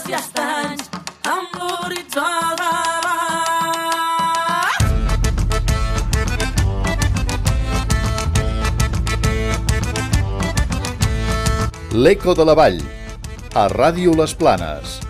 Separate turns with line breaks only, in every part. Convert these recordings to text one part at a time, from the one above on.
roques i estanys amb l'horitzó.
L'Eco de la Vall, a Ràdio Les Planes.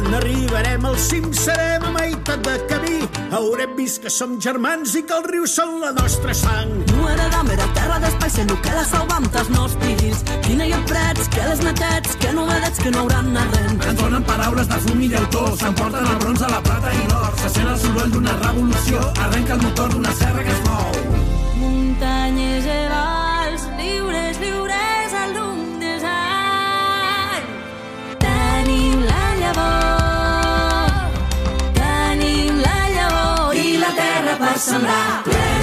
Quan arribarem al cim serem a meitat de camí. Haurem vist que som germans i que els rius són la nostra sang.
No heredam era terra d'espai, sent que la salvam dels nostres fills. Quina hi ha prets, que les netats, que novedats que no hauran arrent.
Ens donen paraules de fum i llautó, s'emporten el bronze, la plata i l'or. Se sent el soroll d'una revolució, arrenca el motor d'una serra que es mou.
Muntanyes i valls, lliures, lliures al llum dels anys. Tenim la llavor, terra per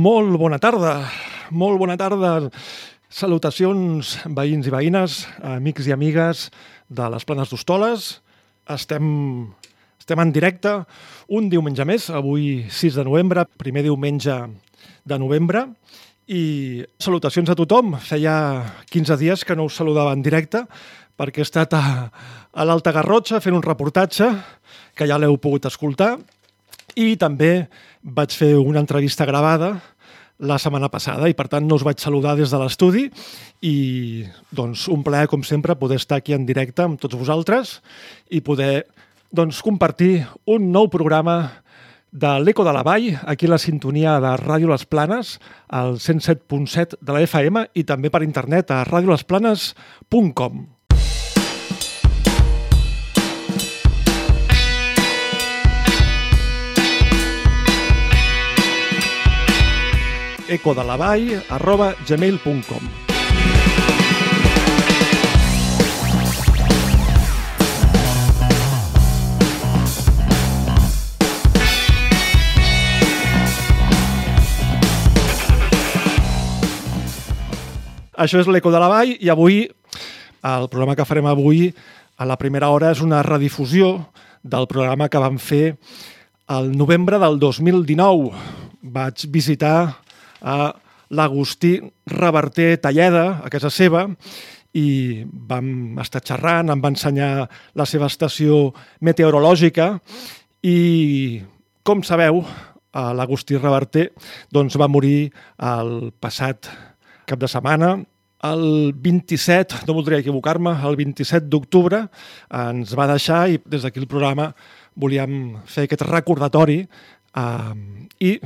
Molt bona tarda, molt bona tarda. Salutacions, veïns i veïnes, amics i amigues de les Planes d'Hostoles. Estem, estem en directe un diumenge més, avui 6 de novembre, primer diumenge de novembre, i salutacions a tothom. Feia 15 dies que no us saludava en directe perquè he estat a, a l'Alta Garrotxa fent un reportatge que ja l'heu pogut escoltar i també vaig fer una entrevista gravada la setmana passada i per tant no us vaig saludar des de l'estudi i doncs un plaer com sempre poder estar aquí en directe amb tots vosaltres i poder doncs compartir un nou programa de l'Eco de la Vall, aquí a la sintonia de Ràdio Les Planes, al 107.7 de la FM i també per internet a radiolesplanes.com. ecodelavall arroba gmail.com Això és l'Eco de la Vall i avui, el programa que farem avui a la primera hora és una redifusió del programa que vam fer el novembre del 2019. Vaig visitar a l'Agustí Reverter Talleda, a casa seva, i vam estar xerrant, em va ensenyar la seva estació meteorològica i, com sabeu, l'Agustí Reverter doncs, va morir el passat cap de setmana, el 27, no voldria equivocar-me, el 27 d'octubre ens va deixar i des d'aquí el programa volíem fer aquest recordatori eh, i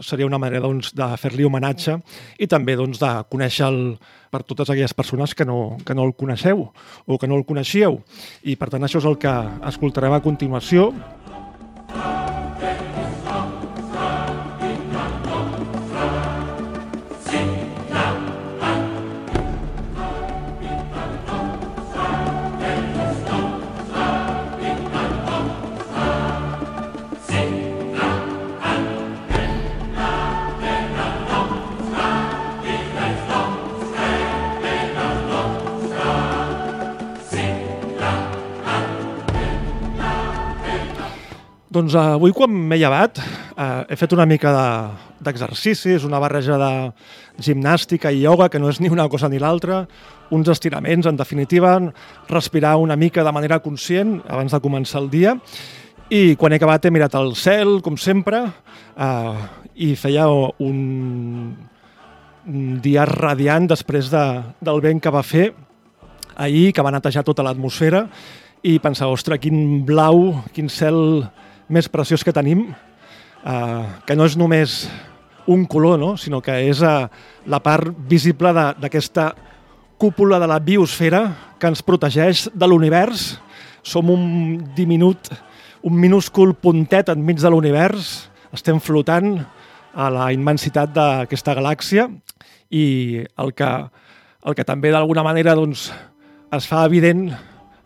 seria una manera doncs, de fer-li homenatge i també doncs, de conèixer-lo per totes aquelles persones que no, que no el coneixeu o que no el coneixíeu. I per tant això és el que escoltarem a continuació. Doncs eh, avui quan m'he llevat eh, he fet una mica de- d'exercicis, una barreja de gimnàstica i ioga, que no és ni una cosa ni l'altra, uns estiraments, en definitiva, respirar una mica de manera conscient abans de començar el dia, i quan he acabat he mirat al cel, com sempre, eh, i feia un, un dia radiant després de, del vent que va fer ahir, que va netejar tota l'atmosfera, i pensava, ostres, quin blau, quin cel més preciós que tenim, eh, que no és només un color, no? sinó que és eh, la part visible d'aquesta cúpula de la biosfera que ens protegeix de l'univers. Som un diminut, un minúscul puntet enmig de l'univers, estem flotant a la immensitat d'aquesta galàxia i el que, el que també d'alguna manera doncs, es fa evident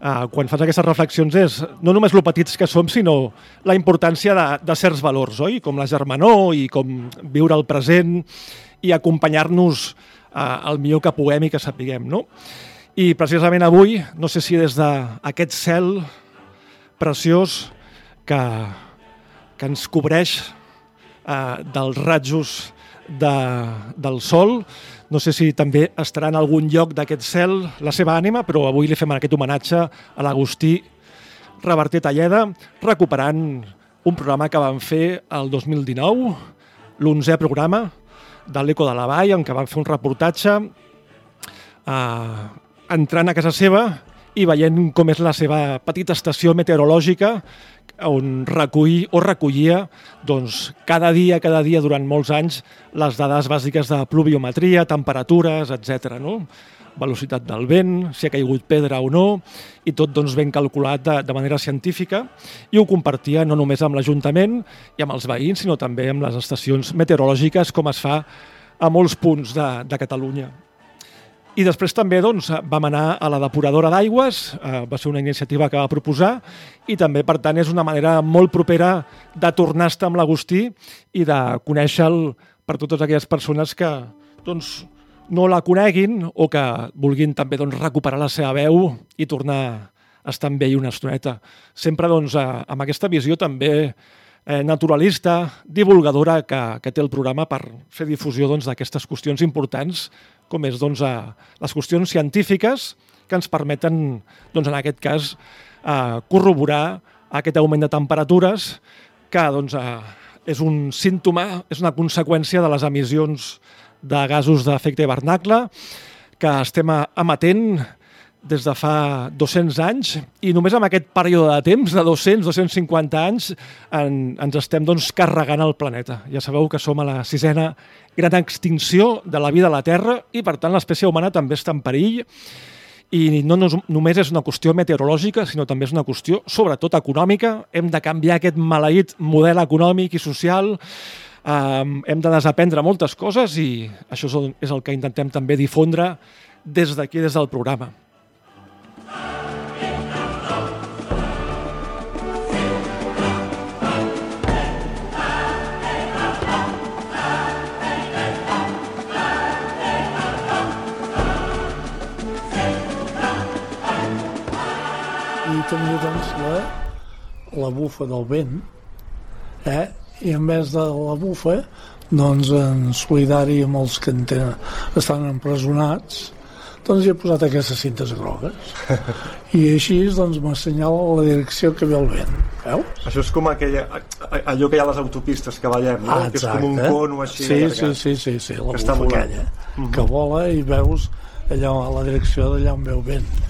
eh, quan fas aquestes reflexions és no només lo petits que som, sinó la importància de, de certs valors, oi? Com la germanor i com viure el present i acompanyar-nos eh, el millor que puguem i que sapiguem, no? I precisament avui, no sé si des d'aquest cel preciós que, que ens cobreix eh, dels ratjos de, del sol. No sé si també estarà en algun lloc d'aquest cel la seva ànima, però avui li fem aquest homenatge a l'Agustí Reverter Talleda, recuperant un programa que vam fer el 2019, l'11è programa de l'Eco de la Vall, en què vam fer un reportatge eh, entrant a casa seva i veient com és la seva petita estació meteorològica on recull o recollia doncs, cada dia, cada dia, durant molts anys, les dades bàsiques de pluviometria, temperatures, etc. No? velocitat del vent, si ha caigut pedra o no, i tot doncs, ben calculat de, de manera científica, i ho compartia no només amb l'Ajuntament i amb els veïns, sinó també amb les estacions meteorològiques, com es fa a molts punts de, de Catalunya. I després també doncs, vam anar a la depuradora d'aigües, eh, va ser una iniciativa que va proposar, i també, per tant, és una manera molt propera de tornar a estar amb l'Agustí i de conèixer-lo per totes aquelles persones que doncs, no la coneguin o que vulguin també doncs, recuperar la seva veu i tornar a estar amb ell una estoneta. Sempre doncs, eh, amb aquesta visió també eh, naturalista, divulgadora que, que té el programa per fer difusió doncs, d'aquestes qüestions importants, com és doncs, eh, les qüestions científiques que ens permeten, doncs, en aquest cas, eh, corroborar aquest augment de temperatures que doncs, eh, és un símptoma, és una conseqüència de les emissions de gasos d'efecte hivernacle que estem emetent des de fa 200 anys i només amb aquest període de temps, de 200-250 anys, en, ens estem doncs, carregant el planeta. Ja sabeu que som a la sisena gran extinció de la vida a la Terra i, per tant, l'espècie humana també està en perill i no només és una qüestió meteorològica, sinó també és una qüestió, sobretot, econòmica. Hem de canviar aquest maleït model econòmic i social, um, hem de desaprendre moltes coses i això és el que intentem també difondre des d'aquí, des del programa.
També doncs la, la bufa del vent eh? i en vez de la bufa doncs en solidari amb els que en tenen, estan empresonats doncs hi he posat aquestes cintes grogues. I així doncs m'assenyala la direcció que ve el vent. Veus?
Això és com aquella, allò que hi ha a les autopistes que ballem, no? que és com un cono així
sí, sí, sí, sí, sí, la bufa aquella, que vola i veus allò a la direcció d'allà on veu vent.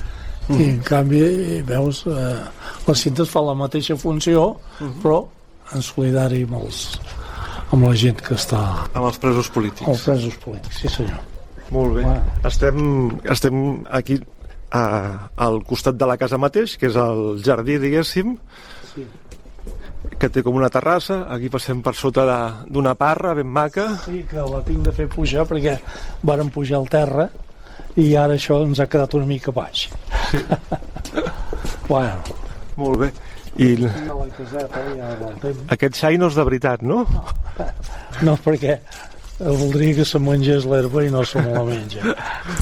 I en canvi veus eh, les cintes fan la mateixa funció però en solidari amb, els, amb la gent que està
Amb els presos polítics.
als presos polítics, sí senyor.
Molt bé.
Bueno.
Estem, estem aquí a, al costat de la casa mateix, que és el jardí, diguéssim,
Sí.
que té com una terrassa. Aquí passem per sota de- d'una parra ben maca.
Sí, que la tinc de fer pujar perquè varen pujar al terra i ara això ens ha quedat una mica baix. Sí. bueno,
Molt bé. I aquest no és de veritat, no?
No, perquè voldria que se mengés l'herba i no se me la menja.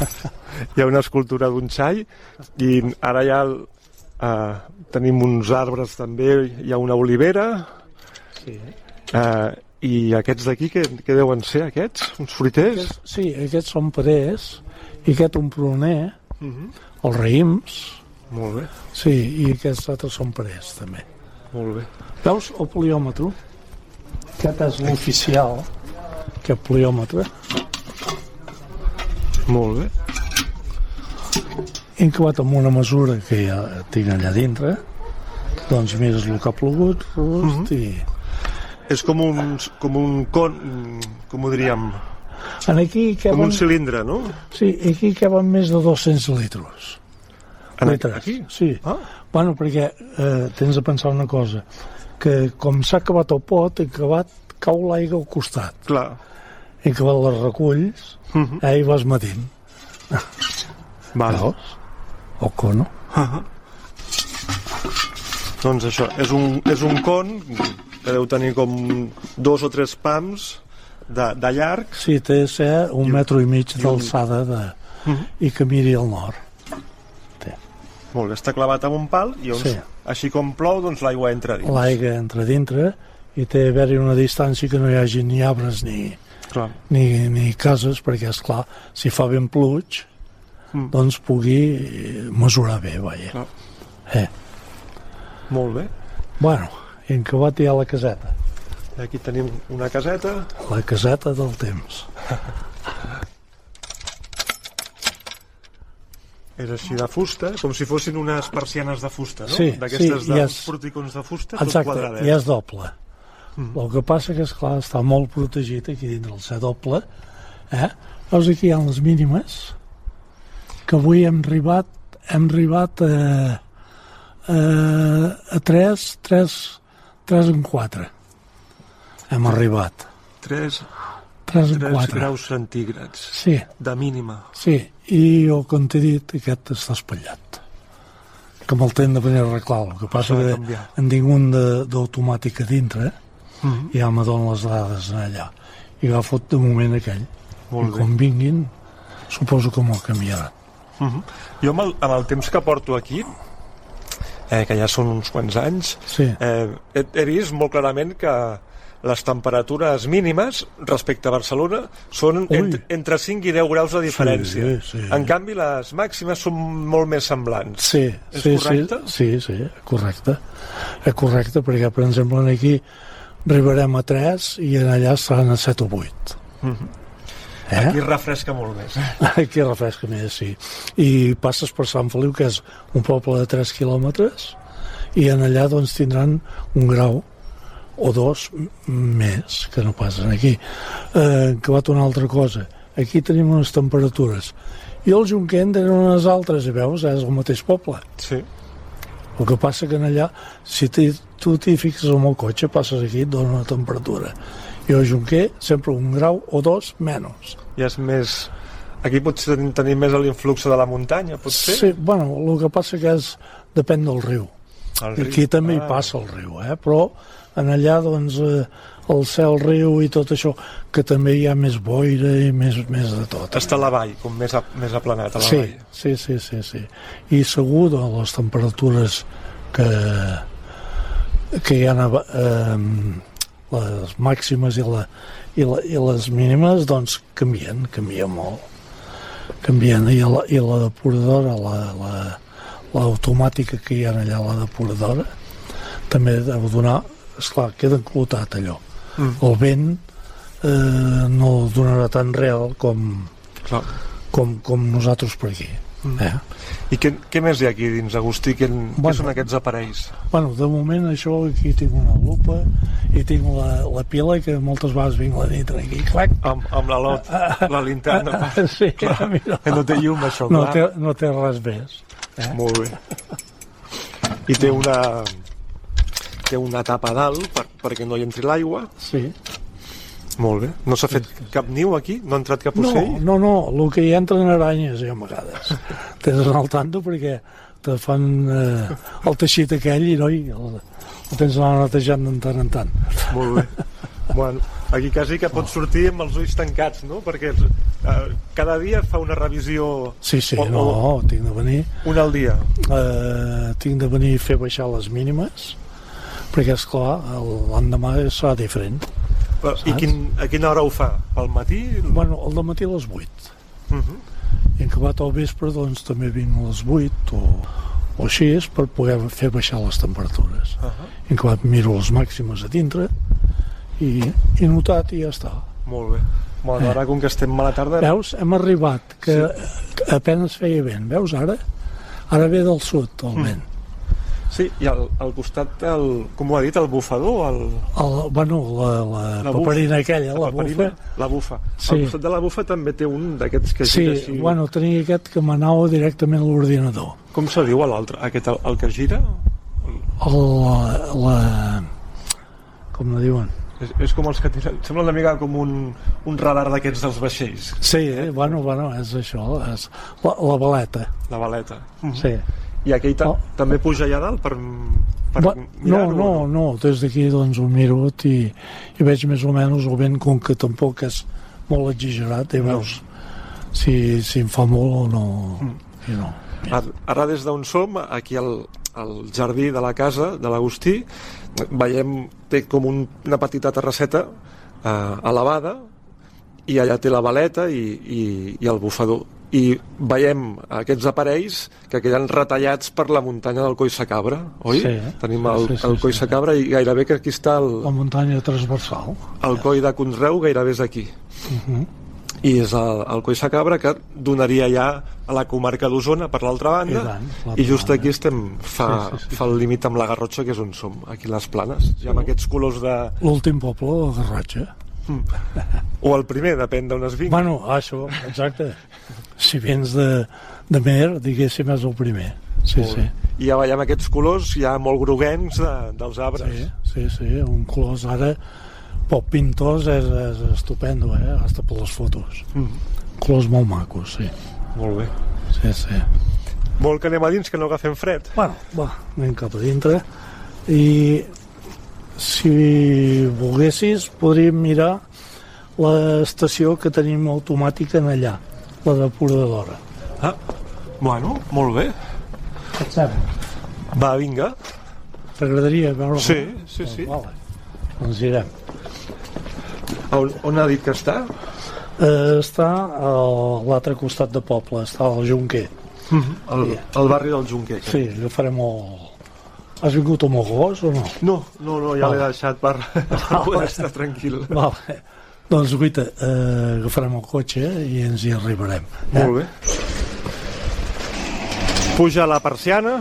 Hi ha una escultura d'un xai i ara ja el, uh, tenim uns arbres també, hi ha una olivera
Sí,
uh, i aquests d'aquí, què, què deuen ser aquests? Uns fruiters?
Aquests- sí aquests són perers i aquest un pruner,
Mhm.
Els raïms,
Molt bé,
sí, i aquests altres són perers també.
molt bé.
Veus el poliòmetre? Aquest és l'oficial, aquest poliòmetre.
Molt bé.
Incabat amb una mesura que ja tinc allà dintre, doncs mires el que ha plogut, rust, i...
És com un, com un con, com ho diríem,
En aquí
com
caben,
un cilindre, no?
sí, aquí caben més de 200 litres.
En
litres.
aquí?
Sí.
Ah.
Bueno, perquè eh, tens de pensar una cosa, que com s'ha acabat el pot, acabat, cau l'aigua al costat.
Clar.
I que les reculls,
Mhm.
eh, i vas matint.
Vale.
Veus? El cono.
Doncs això, és un, és un con que deu tenir com dos o tres pams de, de llarg.
Sí, té de ser un metre i mig d'alçada de...
Mhm.
i que miri al nord.
Molt bé, està clavat amb un pal i on,
Sí.
així com plou, doncs l'aigua entra dins.
L'aigua entra dintre i té d'haver-hi una distància que no hi hagi ni arbres ni,
Clar.
ni, ni cases, perquè, és clar si fa ben pluig,
Mm.
doncs pugui eh, mesurar bé, vaja.
Clar.
Eh.
Molt bé.
Bueno, i en Cabat hi ha la caseta.
Aquí tenim una caseta.
La caseta del temps.
És així de fusta, com si fossin unes persianes de fusta, no?
Sí,
D'aquestes
sí,
de
i és-
porticons de fusta, tot
Exacte,
quadradet.
i és doble. Mm. El que passa que, és clar està molt protegit aquí dintre el ser doble. Eh? Veus aquí hi ha les mínimes que avui hem arribat hem arribat a, a, a 3, 3, 3 en 4. Hem arribat.
3,
3 en
3
4.
graus centígrads
Sí,
de mínima.
sí. I el que t'he dit, aquest està espatllat. Que me'l tenen de venir a arreglar. El que passa que
canviar.
en tinc un d'automàtic a dintre,
Mhm.
i ja me donen les dades allà. I agafo de moment aquell.
Molt
I
bé.
quan vinguin, suposo que m'ho canviaran.
Mhm. Jo amb el, amb el temps que porto aquí, eh, que ja són uns quants anys,
Sí.
eh, he, he vist molt clarament que les temperatures mínimes respecte a Barcelona són ent, entre 5 i 10 graus de diferència.
sí.
En canvi, les màximes són molt més semblants.
Sí,
És
sí,
correcte?
sí, sí, sí, correcte. És correcte, perquè, per exemple, aquí arribarem a 3 i en allà estaran a 7 o 8. Eh?
Aquí refresca molt més.
Aquí refresca més, sí. I passes per Sant Feliu, que és un poble de 3 quilòmetres, i en allà doncs tindran un grau o dos més que no passen aquí. Eh, que va una altra cosa. Aquí tenim unes temperatures. I el Junquent tenen unes altres, i veus, és el mateix poble.
Sí.
El que passa que en allà, si tu t'hi fixes amb el cotxe, passes aquí i et dona una temperatura. I el Junquer, sempre un grau o dos menys.
Ja és més... Aquí potser ten- tenim més l'influx de la muntanya, potser?
Sí, bueno, el que passa que és, depèn del riu.
El riu.
Aquí també hi
Ah,
passa el riu, eh? però en allà doncs, eh, el cel, riu i tot això, que també hi ha més boira i més, més de tot.
Està a la vall, com més, a, més aplanat a la
Sí,
vall.
sí, sí, sí, sí. I segur de les temperatures que, que hi ha eh, les màximes i, la, i, la, i les mínimes doncs canvien, canvien molt. canviant i la, i la depuradora la, la, l'automàtica que hi ha allà a la depuradora també deu donar esclar, queda enclotat allò mm. el vent eh, no donarà tan real com,
Clar.
com, com nosaltres per aquí mm. eh?
I què, què més hi ha aquí dins, Agustí? Què, bueno, què són aquests aparells?
Bueno, de moment això aquí tinc una lupa i tinc la, la pila que moltes vegades vinc la nit aquí, clac,
Amb, amb la lot, la linterna.
sí, mira,
Que no té llum, això,
no
clar.
té, no té res més
Molt bé. I té una té una tapa a dalt per, perquè no hi entri l'aigua.
sí.
Molt bé. No s'ha fet cap niu aquí? No ha entrat cap
No,
ocell?
no, no, el que hi entren aranyes, ja, a vegades. Tens d'anar al tanto perquè te fan eh, el teixit aquell i no, i el, el tens d'anar netejant de tant en tant.
Molt bé. Bueno, aquí quasi que pots sortir amb els ulls tancats, no? Perquè eh, cada dia fa una revisió...
Sí, sí,
o,
no,
o
tinc de venir,
una al dia.
eh, tinc de venir a fer baixar les mínimes, perquè, és clar l'endemà serà diferent.
Però, I quin, a quina hora ho fa? Pel matí?
Bueno, el matí a les 8.
Uh -huh.
I acabat al vespre, doncs, també vinc a les 8 o, o així és per poder fer baixar les temperatures.
Uh -huh.
I acabat miro les màximes a dintre i, i notat i ja està.
Molt bé. Bueno, ara com que estem mala tarda...
Veus? Hem arribat, que, que apenes feia vent. Veus, ara? Ara ve del sud, el vent.
Sí, i al, al costat, el, com ho ha dit, el bufador, el,
El, bueno, la, la,
La
paperina aquella, la,
paperina,
bufa.
La bufa.
Sí.
Al costat de la bufa també té un d'aquests que
Sí,
així.
bueno, tenia aquest que m'anava directament a l'ordinador.
Com se diu l'altre? Aquest, el, el que gira?
El, la, la, com la diuen?
És, és com els que tiren... Sembla una mica com un, un radar d'aquests dels vaixells.
Sí, eh? bueno, bueno, és això, és la, la baleta.
La baleta.
Sí.
I aquell ta
Oh.
també puja allà dalt per, per
Va, no,
mirar-ho?
no, no, des d'aquí doncs ho miro i, i veig més o menys el vent com que tampoc és molt exagerat i veus si, si em fa molt o no, i no.
Ara, ara des d'on som, aquí al, al jardí de la casa de l'Agustí, veiem, té com un, una petita terrasseta eh, elevada i allà té la baleta i, i, i el bufador. I veiem aquests aparells que queden retallats per la muntanya del Coi Sacabra, oi?
Sí.
Tenim el,
Sí, sí,
el Coi
sí.
Sacabra i gairebé que aquí està el,
La muntanya transversal.
el Coi de Conreu, gairebé és aquí.
Mhm.
I és el, el Coi Sacabra que donaria ja a la comarca d'Osona per l'altra banda
I tant,
i just aquí estem fa,
Sí, sí, sí.
fa el límit amb la Garrotxa que és on som, aquí les planes ja amb aquests colors de...
L'últim poble, la Garrotxa.
O el primer, depèn d'on es vingui
Bueno, això, exacte. Si vens de, de Mer, diguéssim, és el primer. Sí, sí.
i ja veiem aquests colors ja molt groguencs de, dels arbres
Sí, sí, sí, un colors ara poc pintós és, és estupendo, eh? Hasta per les fotos.
Mm.
Colors molt macos, sí.
molt bé
Sí, sí.
vol que anem a dins que no agafem fred
Bueno, va, anem cap a dintre i si volguessis podríem mirar l'estació que tenim automàtica en allà, la depuradora.
ah, bueno, molt bé
Et sembla?
va, vinga
T'agradaria veure-la?
Sí, sí, sí.
Vale. Doncs irem.
on, on ha dit que està?
Eh, està a l'altre costat de poble, està al Junquer.
el, el barri del Junquer
Sí, agafarem el... Has vingut amb el gos o no?
no, no, no, ja l'he
Vale.
deixat per, per poder estar tranquil
Vale. Doncs, guita, eh, agafarem el cotxe i ens hi arribarem.
Molt bé. Puja la persiana.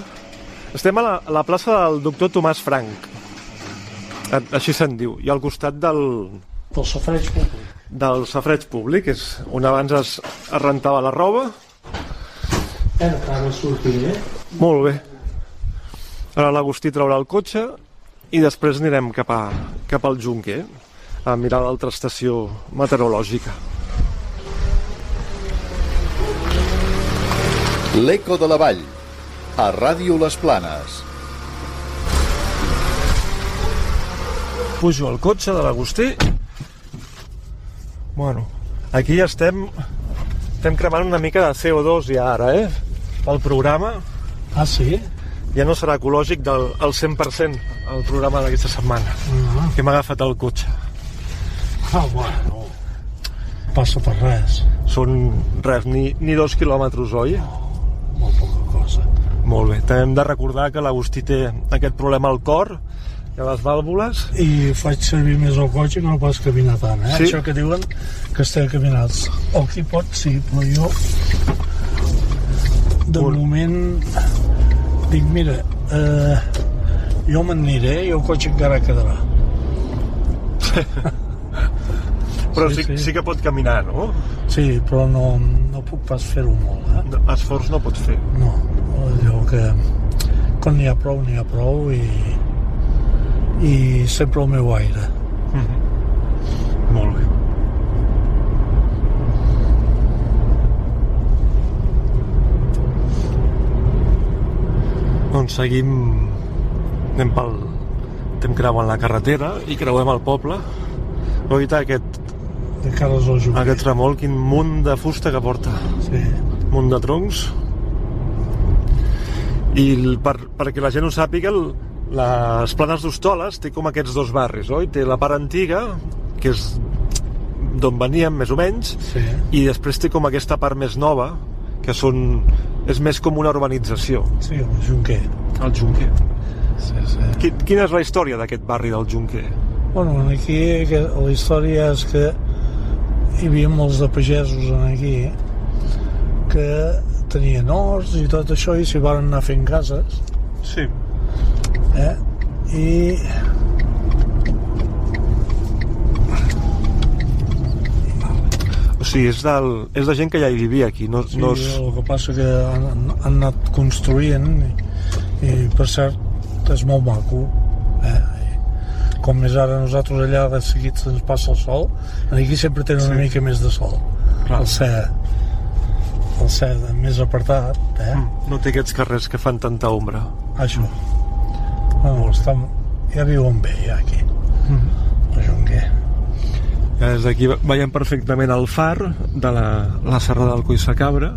Estem a la, a la plaça del doctor Tomàs Frank. Així se'n diu. I al costat del,
Del safreig públic.
del safreig públic, és on abans es, es rentava la roba.
Eh, ara sortiré.
Molt bé. Ara l'Agustí traurà el cotxe i després anirem cap, a, cap al Junquer a mirar l'altra estació meteorològica.
L'Eco de la Vall, a Ràdio Les Planes.
Pujo al cotxe de l'Agustí. Bueno, aquí ja estem, estem cremant una mica de CO2 ja ara, eh? Pel programa.
Ah, sí?
Ja no serà ecològic del al 100% el programa d'aquesta setmana,
Ah,
que m'ha agafat el cotxe.
ah bueno. passa per res,
Són res, ni, ni dos quilòmetres, oi?
molt poca cosa.
Molt bé. També hem de recordar que l'Agustí té aquest problema al cor i a les vàlvules.
I faig servir més el cotxe que no pas caminar tant, eh?
Sí.
Això que diuen que estem caminats. El qui pot, sí, però jo de
Un-
moment dic, mira, eh, jo me'n aniré i el cotxe encara quedarà.
Però
Sí,
sí, sí,
sí.
que pot caminar, no?
Sí, però no, no puc pas fer-ho molt, eh?
No, Esforç no pot fer.
No, allò que quan n'hi ha prou, n'hi ha prou i, i sempre el meu aire.
Molt Doncs seguim... Anem pel... Estem creuant la carretera i creuem el poble. Oita, aquest,
De cares al juguer.
aquest remolc, quin munt de fusta que porta.
Sí.
munt de troncs i el- per, perquè la gent ho sàpiga el, les planes d'Hostoles té com aquests dos barris, oi? Té la part antiga que és d'on veníem més o menys
Sí.
i després té com aquesta part més nova que són, és més com una urbanització
Sí, el Junquer.
el Junquer
Sí, sí.
Qui- Quina és la història d'aquest barri del Junquer?
Bueno, aquí que la història és que hi havia molts de pagesos en aquí que tenien horts i tot això i s'hi van anar fent cases
Sí.
eh? i
sigui, és, del, és de gent que ja hi vivia aquí, no,
sí,
no és...
el que passa que han, han anat construint i, i per cert és molt maco eh? Com és ara nosaltres allà de seguit se'ns passa el sol aquí sempre tenen una mica més de sol
Clar.
el ser el ser més apartat eh?
No té aquests carrers que fan tanta ombra.
això bueno, estan, ja viuen bé ja aquí
Mm-hmm.
a Jonguer
Ja des d'aquí veiem perfectament el far de la, la serra del Collsacabra,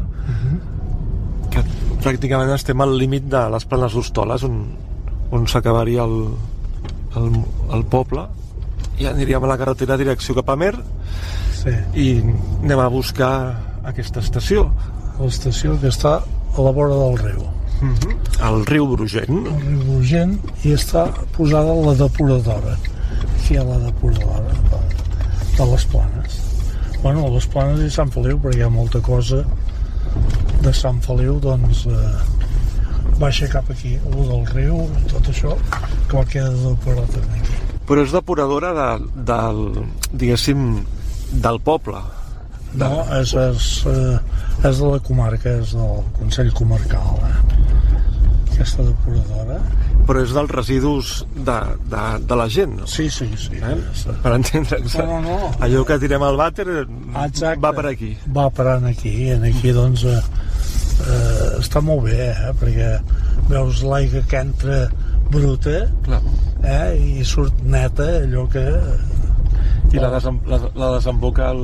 que pràcticament estem al límit de les planes d'Hostoles, on, on s'acabaria el, el, el poble, i aniríem a la carretera direcció cap a Mer
sí.
i anem a buscar aquesta estació,
l'estació que està a la vora del riu.
El riu Brugent.
el riu Urgent i està posada la depuradora. Aquí hi ha la depuradora de, de les planes bueno, les planes i Sant Feliu perquè hi ha molta cosa de Sant Feliu doncs eh, baixa cap aquí el del riu tot això que va quedar depurat aquí
Però és depuradora de, del, diguéssim, del poble.
no, és, és, eh, és de la comarca és del Consell Comarcal eh? Aquesta depuradora
Però és dels residus de, de, de la gent, no?
sí, sí, sí,
Eh? Per entendre'ns.
No, no, no.
Allò que tirem al vàter
Exacte.
va per aquí.
va parant aquí i en aquí doncs eh, eh, està molt bé eh, perquè veus l'aigua que entra bruta
Clar.
eh, i surt neta allò que
I la, desem, la, la desemboca al,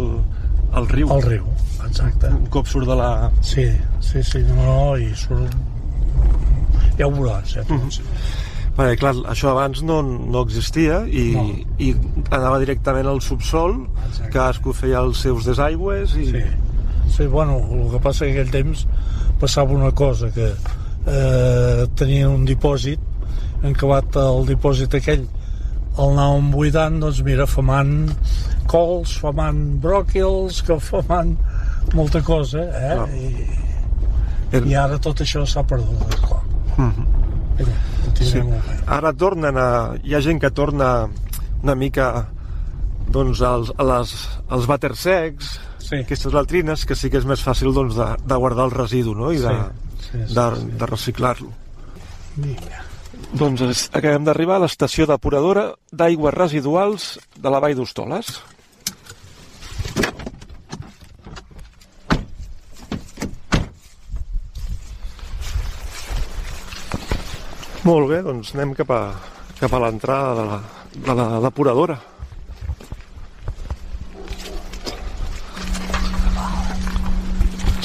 al riu.
al riu exacte
Un cop surt de la...
sí, sí, sí, no, no i surt ja ho veuràs eh, tots.
Perquè, clar, això abans no, no existia i,
No.
i anava directament al subsol,
Exacte.
cadascú feia els seus desaigües i...
sí. sí, bueno, el que passa que aquell temps passava una cosa que eh, tenien un dipòsit en acabat el dipòsit aquell el anàvem buidant, doncs mira, famant cols, famant bròquils, que famant molta cosa, eh?
Clar.
I, I ara tot això s'ha perdut, esclar. Mira, ho
Sí. Ara tornen a... Hi ha gent que torna una mica doncs, als, a les, als vàters secs,
Sí.
aquestes latrines, que sí que és més fàcil doncs, de, de guardar el residu no? i de,
Sí, sí, sí,
de,
sí.
de reciclar-lo.
Vinga.
Doncs acabem d'arribar a l'estació depuradora d'aigües residuals de la Vall d'Hostoles. Molt bé, doncs anem cap a, cap a l'entrada de la, de la depuradora.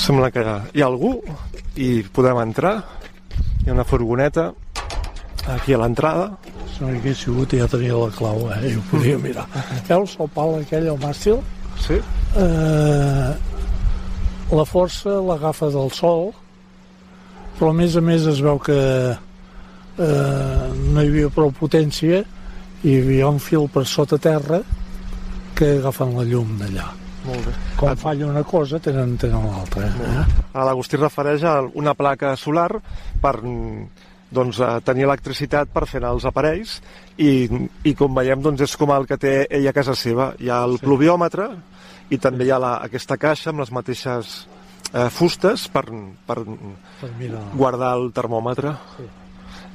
Sembla que hi ha algú i podem entrar. Hi ha una furgoneta aquí a l'entrada.
Si no hi hagués sigut ja tenia la clau, eh? I ho podia mirar. Veus el pal aquell, el màstil?
Sí?
eh, la força l'agafa del sol, però a més a més es veu que eh, no hi havia prou potència i hi havia un fil per sota terra que agafen la llum d'allà.
Molt bé.
Quan falla una cosa, tenen, tenen l'altra. Eh?
A l'Agustí refereix a una placa solar per doncs, tenir electricitat per fer els aparells i, i com veiem doncs, és com el que té ella a casa seva. Hi ha el sí. pluviòmetre i també hi ha la, aquesta caixa amb les mateixes eh, fustes per, per
Per mirar.
guardar el termòmetre.
Sí.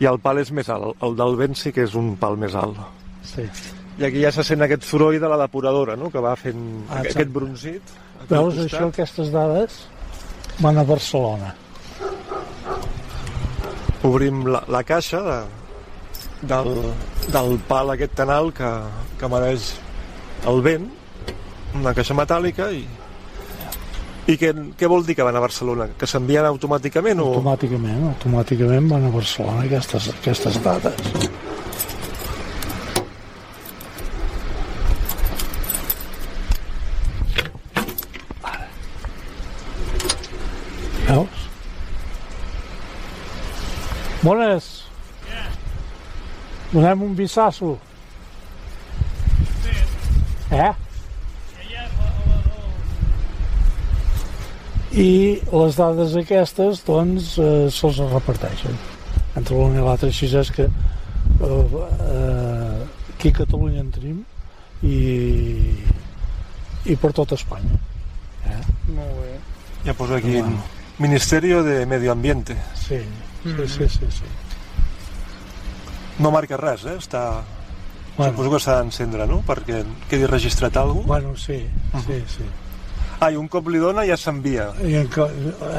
I el pal és més alt, el del vent sí que és un pal més alt.
Sí.
I aquí ja se sent aquest soroll de la depuradora, no?, que va fent
Ah, exacte.
aquest bronzit.
Veus, això, aquestes dades van a Barcelona.
obrim la, la caixa de, del, del pal aquest tan alt que, que mereix el vent, una caixa metàl·lica i, i què, què vol dir que van a Barcelona? Que s'envien automàticament o...
Automàticament, automàticament van a Barcelona aquestes, aquestes dades. Veus? Bones. Donem un bissasso. Eh? I les dades aquestes doncs eh, se'ls reparteixen entre l'un i l'altre així és que eh, eh, aquí a Catalunya en tenim i, i per tot Espanya eh?
Molt bé.
Ja poso aquí
Bueno.
Ministerio de Medio Ambiente.
sí, sí, sí, sí, sí.
No marca res, eh? Està...
Bueno,
Suposo que s'ha d'encendre, no? Perquè quedi registrat alguna cosa.
bueno sí, sí, sí.
Ah, i un cop li dona ja s'envia.
I en, que-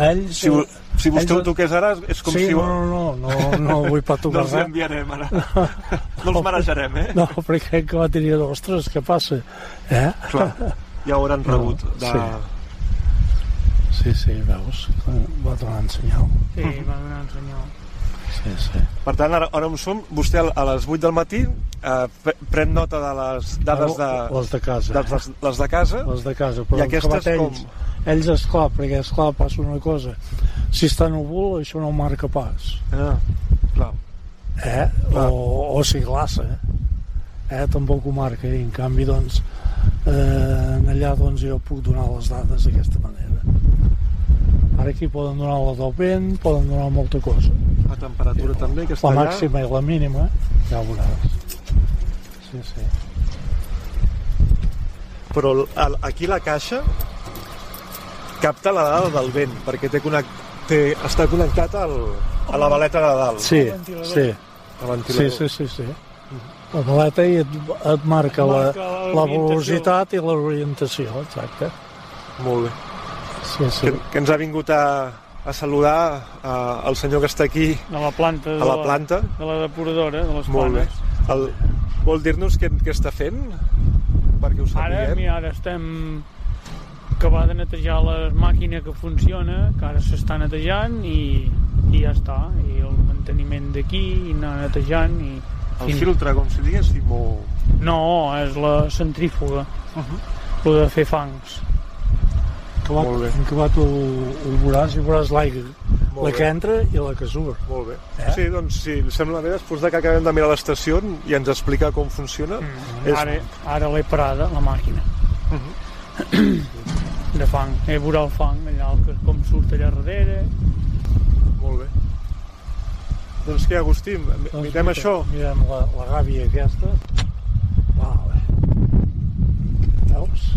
ells,
Si, si vostè
ells-
ho toqués ara és com
sí,
si...
no, no, no, no, no vull pas
No
tocar
els
res.
enviarem ara. No els marejarem, eh?
No, perquè que va tenir, ostres, què passa? Eh?
Clar, ja ho hauran
No,
rebut. De...
sí. Sí, sí, veus? Va donant senyal.
Sí, va donar un senyal.
Sí, sí.
Per tant, ara, ara on som? Vostè a les 8 del matí eh, pre- pren nota de les dades de,
Les de casa.
de les, les de casa
Les de casa. Però
i aquestes com...
ells, ells, esclar, perquè esclar passa una cosa. Si està núvol, això no marca pas.
Ah, clar.
Eh? O, o si glaça. Eh? Tampoc ho marca. I en canvi, doncs, eh, allà doncs, jo puc donar les dades d'aquesta manera. Ara aquí poden donar la del vent, poden donar molta cosa.
La temperatura també, que està
La
allà.
màxima i la mínima, ja ho veuràs. Sí, sí.
Però el- aquí la caixa capta la dada del vent, perquè té connect, té, està connectat al, a la baleta de dalt.
Sí, sí, sí, sí, sí, sí. La baleta i et, et marca, la,
Marca
la
l'orientació.
velocitat i l'orientació, exacte.
Molt bé.
Sí, sí.
Que, que ens ha vingut a, a saludar a, el senyor que està aquí
De la planta.
a
de
la planta.
De la depuradora, de les
Molt bé.
planes.
El, vol dir-nos què, què està fent? Perquè ho
Ara,
sapiguem.
mira, ara estem acabar de netejar la màquina que funciona, que ara s'està netejant i, i ja està. I el manteniment d'aquí, i anar netejant i...
El filtre, com si diguéssim, o...
No, és la centrífuga. Uh -huh. de fer fangs.
Bé.
acabat ho, ho veuràs i veuràs l'aigua, la que entra i la que surt.
Molt bé.
Eh?
Sí, doncs si li sembla bé, després de que acabem de mirar l'estació i ens explica com funciona,
Mm.
és...
Ara, ara l'he parada, la màquina. de fang. He veurà el fang, allà, el que, com surt allà darrere.
Molt bé. Doncs què, Agustí,
Doncs
mirem
mira,
això?
Mirem la, la gàbia aquesta. Vale. Veus?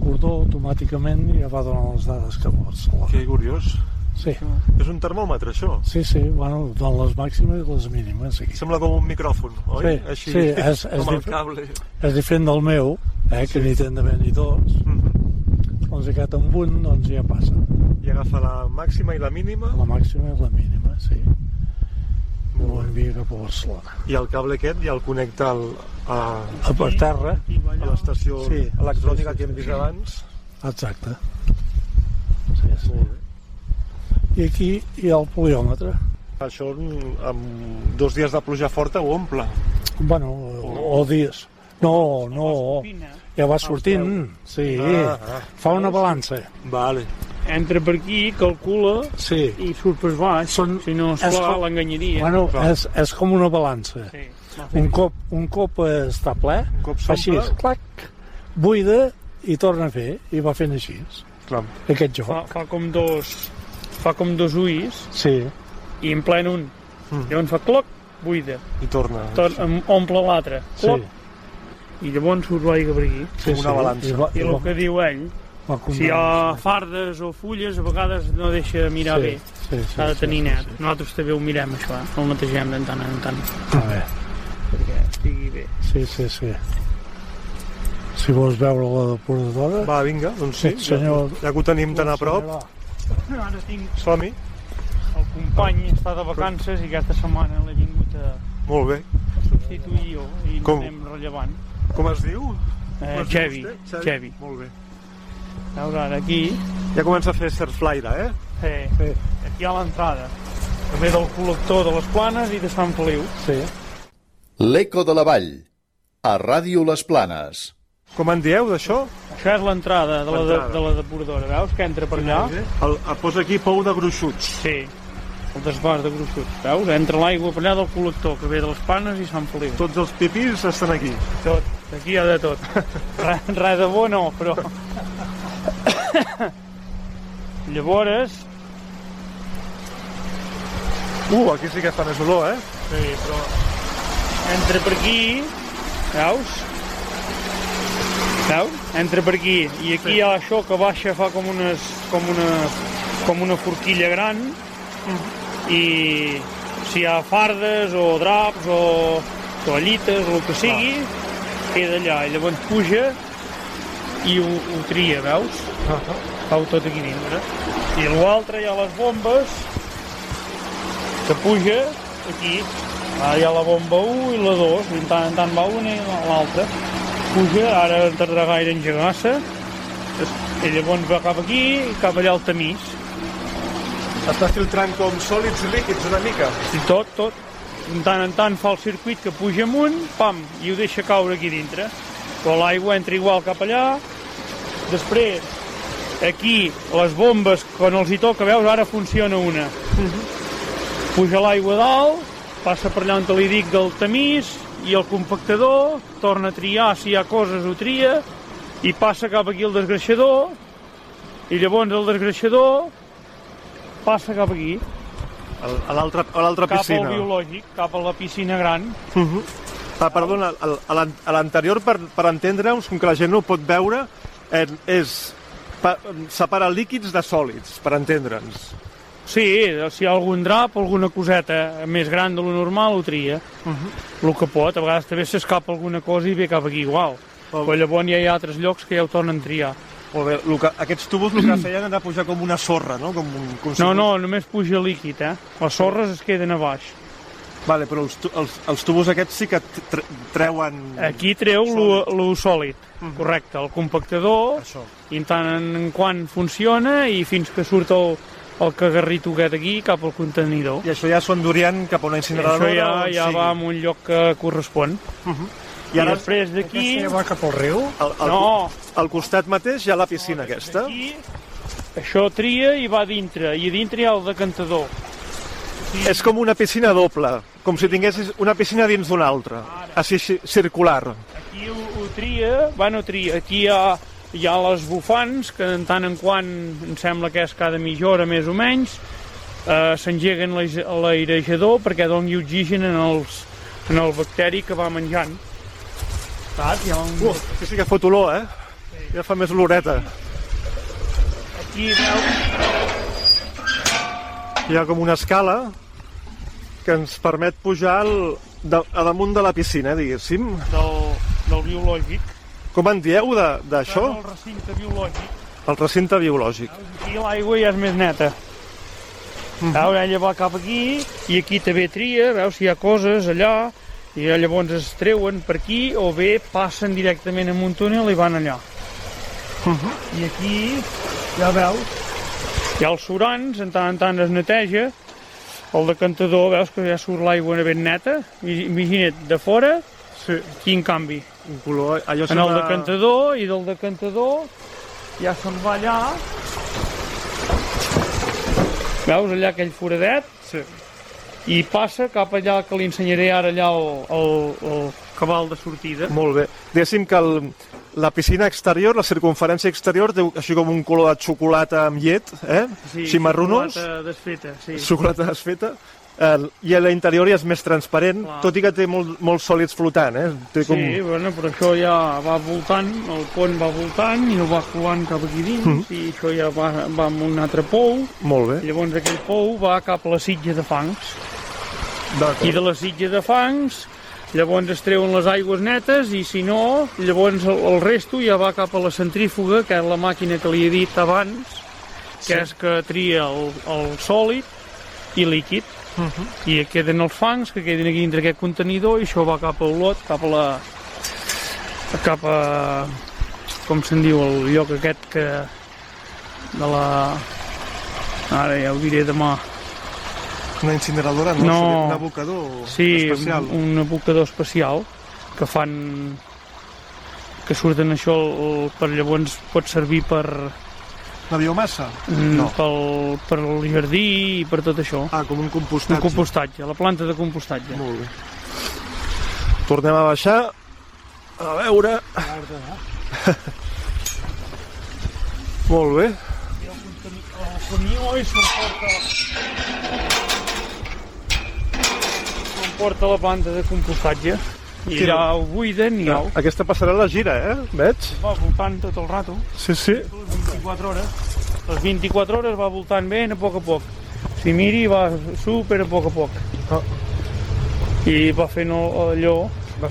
Cordó automàticament ja va donar les dades que vols.
Que curiós.
Sí,
És un termòmetre, això.
sí, sí, bueno, dona les màximes i les mínimes aquí.
Sembla com un micròfon, oi?
Sí,
Així,
sí, és- és
com el
dif-
cable.
És diferent del meu, eh, que n'hi tenen de venir dos.
Mhm.
Doncs aquest amb un doncs ja passa.
I agafa la màxima i la mínima
La màxima i la mínima, sí. Ho envia cap a Barcelona.
i el cable aquest ja el connecta al, a,
A per terra,
a l'estació
Sí,
electrònica
sí, sí,
que hem vist
sí.
abans.
exacte. Sí, sí.
Bé.
I aquí hi ha el poliòmetre.
Això amb dos dies de pluja forta ho omple.
Bueno, o, o dies. No, no, ja va sortint, sí.
Ah, ah.
Fa una balança.
Vale.
Entra per aquí, calcula
Sí.
i surt per baix.
Són-
Si no,
és
esclar,
com-
l'enganyaria.
Bueno,
Clar.
és, és com una balança.
Sí.
Un cop, un cop està ple,
Un cop
així, clac, buida i torna a fer, i va fent així,
Clar.
aquest joc.
Fa, fa com dos fa com dos ulls
Sí,
i en plen un.
Mm.
Llavors fa cloc, buida.
I torna.
Tot, em- omple l'altre.
sí.
I llavors surt l'aigua per aquí.
sí,
Com una
sí.
balança.
I, va,
I
i
el que diu ell, si hi ha fardes o fulles, a vegades no deixa mirar
sí,
bé.
Sí, sí,
S'ha de
sí,
tenir
sí,
net. Nosaltres també ho mirem, això, eh? el netegem de tant en tant,
Sí. A veure,
perquè estigui bé.
sí, sí, sí. Si vols veure la depuradora...
Va, vinga, doncs sí.
Sí, senyor.
Ja, ja que ho tenim tan a prop,
Va.
Ara tinc
som-hi.
el company, està de vacances i aquesta setmana l'he vingut a
Molt bé.
substituir jo i
Com?
anem rellevant.
Com es diu?
Eh, Xevi? Xevi.
Molt bé.
Veus ara aquí,
Ja comença a fer surflaire, eh?
eh,
Sí,
aquí ha l'entrada. Que ve del col·lector de les Planes i de Sant Feliu.
sí.
L'Eco de la Vall, a Ràdio Les Planes.
Com en dieu, d'això?
Això és l'entrada de, la de, de la depuradora, veus? Que entra per allà.
El, el posa aquí pou de gruixuts.
Sí, el desbàs de gruixuts, veus? Entra l'aigua per allà del col·lector, que ve de les Planes i Sant Feliu.
Tots els pipis estan aquí.
Tot, aquí hi ha de tot. Res, res de bo no, però... Llavors,
Uh, aquí sí que fa més olor, eh?
sí, però entra per aquí, veus? Veus? Entra per aquí, i aquí hi ha això que baixa, fa com, unes, com, una, com una forquilla gran, i si hi ha fardes o draps o toallites o el que sigui, queda allà, i llavors puja i ho, ho tria, veus? Cau tot aquí dintre. I l'altre hi ha les bombes que puja aquí. Ara hi ha la bomba 1 i la 2, i tant en tant va una i l'altra. Puja, ara no tardarà gaire en engegar-se, i llavors va cap aquí i cap allà al tamís.
Està filtrant com sòlids i líquids una mica.
I tot, tot. Tant en tant fa el circuit que puja amunt, pam, i ho deixa caure aquí dintre. Però l'aigua entra igual cap allà. Després, aquí, les bombes, quan els hi toca, veus, ara funciona una. Puja l'aigua dalt, passa per allà on li dic del tamís, i el compactador, torna a triar, si hi ha coses ho tria, i passa cap aquí el desgreixador, i llavors el desgreixador passa cap aquí,
A l'altra a l'altra
cap al
piscina.
biològic, cap a la piscina gran.
Ah, perdona, a l'an- a l'anterior, per, per entendre-us, com que la gent no ho pot veure, eh, és pa, separar líquids de sòlids, per entendre'ns.
Sí, si hi ha algun drap, alguna coseta més gran de lo normal, ho tria. El que pot, a vegades també s'escapa alguna cosa i ve cap aquí igual. Però llavors ja hi ha altres llocs que ja ho tornen a triar.
Molt bé, el que, aquests tubos el que feien era pujar com una sorra, no? Com un, com si
No, no, només puja líquid, eh? Les sorres es queden a baix.
Vale, però els, els, els tubos aquests sí que tre- treuen...
Aquí treu lo, lo sòlid, correcte, el compactador,
Això.
i en tant en quant funciona i fins que surt el, el cagarrito aquest aquí cap al contenidor.
I això ja s'ho endurien cap a una
I
incineradora
això ja, ja
sigui.
va a un lloc que correspon.
I ara
després d'aquí...
Aquesta ja va cap al riu?
al, al,
No,
al costat mateix hi ha la piscina aquesta.
Aquí, això tria i va dintre, i a dintre hi ha el decantador.
És com una piscina doble, com si tinguessis una piscina dins d'una altra, així ci- circular.
Aquí ho, ho tria, bueno, tria, aquí hi ha, hi ha les bufants, que en tant en quant, em sembla que és cada mitja hora més o menys, eh, s'engeguen l'airejador perquè doni oxigen en, els, en el bacteri que va menjant. Saps? Hi ha un...
Uh, aquí sí que fot olor, eh? Ja fa més oloreta.
Aquí, veus,
Hi ha com una escala que ens permet pujar al, de, a damunt de la piscina, diguéssim.
del, del biològic.
Com en dieu de- d'això?
El recinte biològic.
El recinte biològic.
Aquí l'aigua ja és més neta.
Mhm.
Veus, ella va cap aquí i aquí també tria, veus si hi ha coses allà i llavors es treuen per aquí o bé passen directament en un túnel i van allà.
Mhm.
I aquí, ja veus, hi ha els surants, en tant en tant es neteja, el decantador, veus que ja surt l'aigua ben neta, imagina't, de fora,
Sí.
aquí en canvi,
Un color... Allò
en el decantador i del decantador ja se'n va allà veus allà aquell foradet
Sí.
i passa cap allà que li ensenyaré ara allà el, el, el cabal de sortida
Molt bé. Diguéssim que el, la piscina exterior, la circunferència exterior, té així com un color de xocolata amb llet, eh? així marronós,
xocolata desfeta, sí.
xocolata desfeta, eh, i a l'interior ja és més transparent,
Clar.
tot i que té molt, molts sòlids flotant, eh? Té com...
Sí, bueno, però això ja va voltant, el pont va voltant i no va colant cap aquí dins,
Mhm.
i això ja va, va amb un altre pou,
Molt bé.
llavors aquell pou va cap a la sitja de fangs, i de la sitja de fangs llavors es treuen les aigües netes i si no, llavors el, el resto ja va cap a la centrífuga, que és la màquina que li he dit abans, que és que tria el, el sòlid i líquid.
Mhm.
I queden els fangs que queden aquí dintre aquest contenidor i això va cap a Olot, cap a la... cap a... com se'n diu, el lloc aquest que... de la... ara ja ho diré demà.
Una incineradora, no?
No.
Un abocador
Sí,
especial.
un, un abocador especial que fan que surten això el, per llavors pot servir per,
La biomassa?
mm,
No.
pel, per el jardí i per tot això.
Ah, com un compostatge.
Un compostatge, la planta de compostatge.
Molt bé. Tornem a baixar. A veure... Molt bé.
El camió i s'emporta s'emporta la planta de compostatge i
Sí,
allà ho buiden i ho
Aquesta passarel·la gira, eh? Veig?
va voltant tot el rato.
Sí, sí.
les 24 hores. Les 24 hores va voltant ben a poc a poc. Si miri va super a poc a poc.
Ah.
I va fent allò.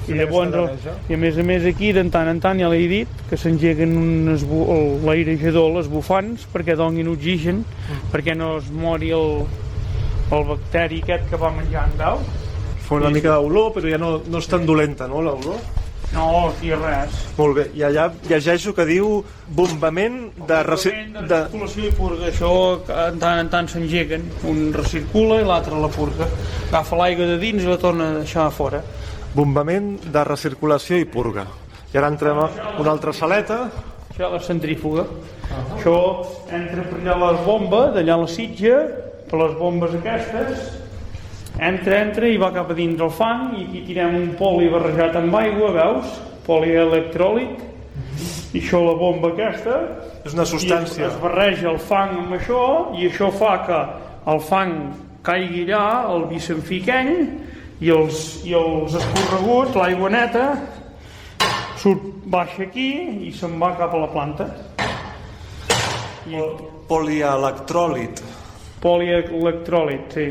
I llavors, i a més a més aquí, de tant en tant, ja l'he dit, que s'engeguen l'airejador, les bufants, perquè donin oxigen, perquè no es mori el, el bacteri aquest que va menjant, veus?
Fa una mica d'olor, però ja no, no és tan dolenta, no, l'olor?
No, aquí res.
Molt bé. I allà llegeixo que diu bombament de... Reci...
de
de...
circulació i purga, això en tant en tant s'engeguen. Un recircula i l'altre la purga. Agafa l'aigua de dins i la torna a deixar a fora.
Bombament de recirculació i purga. I ara entrem a una altra saleta.
Això és la centrífuga. Això entra per allà les bombes, d'allà la sitja, per les bombes aquestes, entra, entra i va cap a dins el fang i aquí tirem un poli barrejat amb aigua, veus? Poli electròlic. I això la bomba aquesta
És una
i es,
substància.
es barreja el fang amb això i això fa que el fang caigui allà, el bicenfiqueny i els, i els escorreguts, l'aigua neta surt, baixa aquí i se'n va cap a la planta i
Polielectròlit.
polielectròlit sí.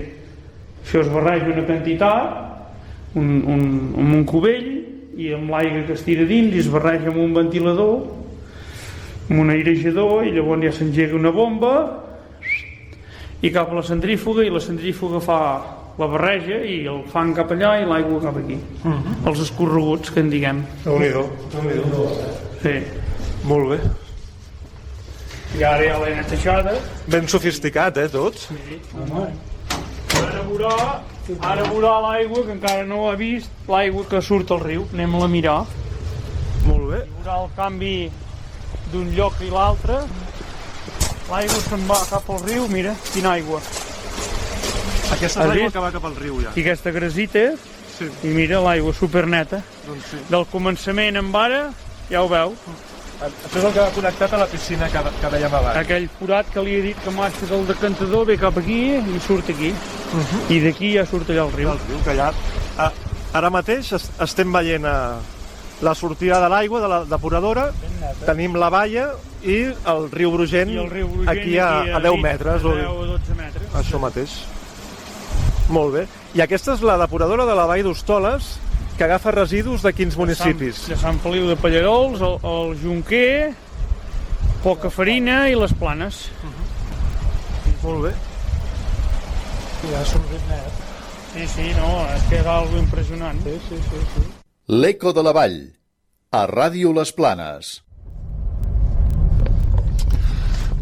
Això es barreja una quantitat un, un, amb un cubell i amb l'aigua que es tira dins i es barreja amb un ventilador amb un airejador i llavors ja s'engega una bomba i cap a la centrífuga i la centrífuga fa la barreja i el fan cap allà i l'aigua cap aquí els escorreguts que en diguem
Déu-n'hi-do. Déu
sí.
Molt bé.
i ara ja l'he netejada
Ben sofisticat, eh, tots?
Ara veurà, ara veurà l'aigua, que encara no ha vist, l'aigua que surt al riu. Anem-la a mirar.
Molt bé.
Veurà el canvi d'un lloc i l'altre. L'aigua se'n va cap al riu, mira, quina aigua.
Aquesta és l'aigua que va cap al riu, ja.
I aquesta grasita,
Sí.
i mira l'aigua superneta.
Doncs sí.
Del començament en ara, ja ho veu,
Això és el que va connectat a la piscina que, que dèiem abans.
aquell forat que li he dit que marxa del decantador ve cap aquí i surt aquí. I d'aquí ja surt allà al riu.
El riu que ja... Ah, ara mateix es, estem veient a la sortida de l'aigua de la depuradora, tenim la valla i el riu Brugent,
I el riu Brugent
aquí a, a 10 metres.
A
O,
10 o 12 metres.
això mateix. Molt bé. I aquesta és la depuradora de la Vall d'Hostoles, que agafa residus de quins municipis?
Sant, de Sant Feliu de Pallarols, el, el Junquer, Poca Farina i les Planes.
Molt bé.
Ja ha sortit net.
Sí, sí, no, és que és algo impressionant.
Sí, sí, sí. sí.
L'Eco de la Vall, a Ràdio Les Planes.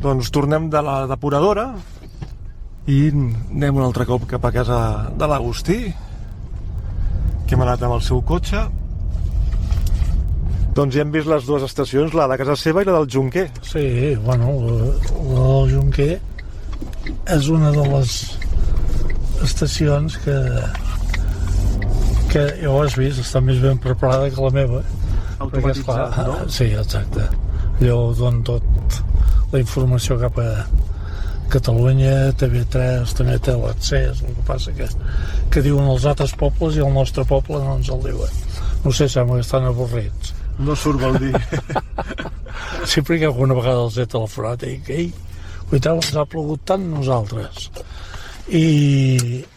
Doncs tornem de la depuradora i anem un altre cop cap a casa de l'Agustí, que hem anat amb el seu cotxe. Doncs ja hem vist les dues estacions, la de casa seva i la del Junquer.
Sí, bueno, la, la del Junquer és una de les estacions que que ja ho has vist, està més ben preparada que la meva.
Automatitzada, no?
Sí, exacte. Allò donen tot la informació cap a Catalunya, TV3, també té l'accés, el que passa que, que diuen els altres pobles i el nostre poble no ens el diuen. No sé, sembla que estan avorrits.
No surt, vol dir.
Sempre que alguna vegada els he telefonat i dic, ei, veritat, ens ha plogut tant nosaltres. I,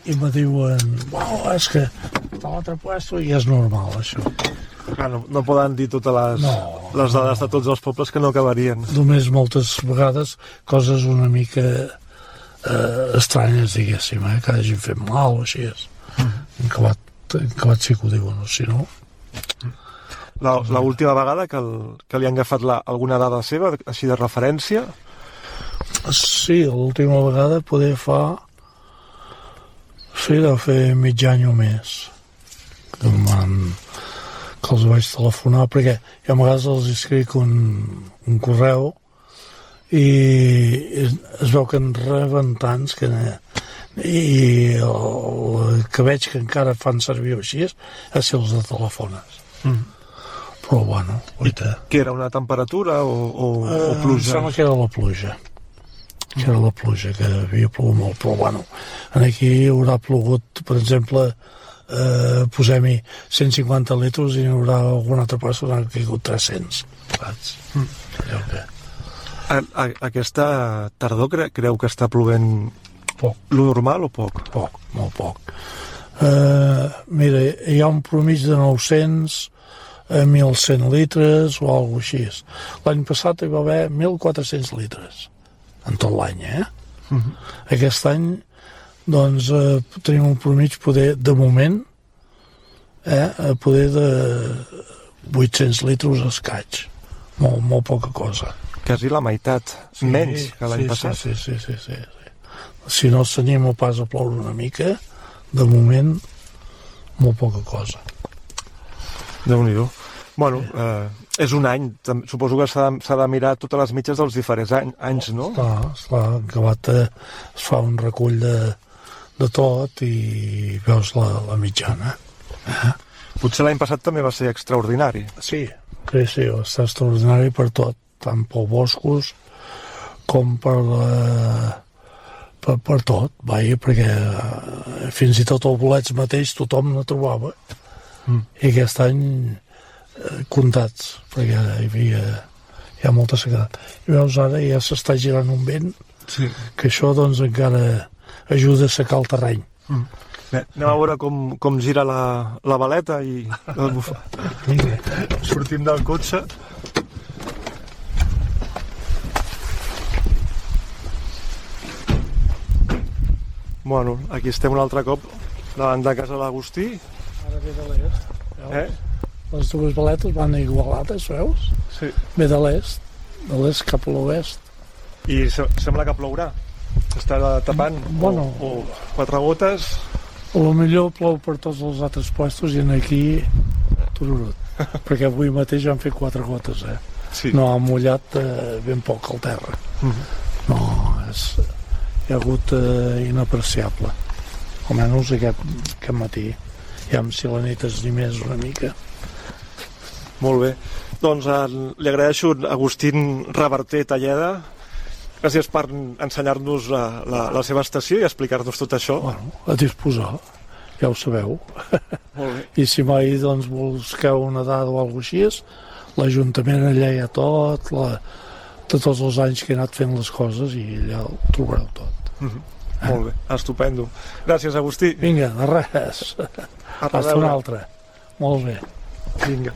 i me diuen, oh, és que està a l'altre puesto i és normal, això.
Clar, no, no poden dir totes les,
No,
les dades de tots els pobles que no acabarien.
Només moltes vegades coses una mica eh, estranyes, diguéssim, eh, que hagin fet mal o així. És. En acabat, en acabat sí que ho diuen, o si no...
La, la última vegada que, el, que li han agafat la, alguna dada seva, així de referència,
Sí, l'última vegada poder fa... Sí, de fer mig any o més. Que, em van, que els vaig telefonar, perquè jo a vegades els escric un, un correu i es, veu que en reben tants que i el que veig que encara fan servir així és ser els de telefones.
Mm.
Però bueno, oita.
que era una temperatura o, o, o
Eh, Em
pluja.
sembla que era la pluja. Que era la pluja, que havia plogut molt. Però bueno, en aquí haurà plogut, per exemple, eh, posem-hi 150 litres i n'hi haurà algun altre pas on han caigut 300. Saps? Mm. Que...
A, a, aquesta tardor cre, creu que està plovent
Poc,
lo normal o poc?
poc, molt poc. Eh, mira, hi ha un promig de 900 a 1.100 litres o alguna així. L'any passat hi va haver 1.400 litres en tot l'any, eh? Aquest any, doncs, eh, tenim un promig poder, de moment, eh, a poder de 800 litres escaig. Molt, molt poca cosa.
Quasi la meitat, menys que l'any
sí,
passat.
Sí, sí, sí, sí, sí. Si no s'anima pas a ploure una mica, de moment, molt poca cosa.
déu nhi Bueno, eh, és un any. Suposo que s'ha de, de mirar totes les mitges dels diferents any, anys, no?
Esclar, esclar, acabat eh, es fa un recull de, de tot i veus la, la mitjana.
Potser l'any passat també va ser extraordinari.
Sí, sí, sí, està extraordinari per tot, tant per boscos com per la, per, per tot, vaja, perquè eh, fins i tot el bolets mateix tothom no trobava. Mm. I aquest any eh, comptats, perquè hi havia hi ha molta sequedat. I veus ara ja s'està girant un vent
Sí.
que això doncs encara ajuda a secar el terreny.
Bé, anem a veure com, com gira la, la baleta i el bufa.
Vinga.
sortim del cotxe. Bueno, aquí estem un altre cop davant de casa de l'Agustí.
Ara ve de l'est.
Eh?
Les dues baletes van igualades, veus?
Sí.
Ve de l'est, de l'est cap a l'oest.
I se sembla que plourà. Està tapant.
Bueno.
O, o quatre gotes.
A lo millor plou per tots els altres puestos i en aquí tururut. Perquè avui mateix han fet quatre gotes, eh?
Sí.
No ha mullat eh, ben poc al terra. No, és, hi ha hagut eh, inapreciable. Almenys aquest, aquest matí. Ja amb si la nit es més una mica.
Molt bé. Doncs eh, li agraeixo a Agustín Reverter Talleda. Gràcies per ensenyar-nos la, la, la seva estació i explicar-nos tot això.
Bueno, a disposar, ja ho sabeu.
Molt bé.
I si mai doncs, busqueu una dada o alguna cosa així, l'Ajuntament allà hi ha tot, la, de tots els anys que he anat fent les coses i allà ho trobareu tot.
Molt bé, estupendo. Gràcies, Agustí.
Vinga, de res. Hasta una altra. Molt bé.
Vinga.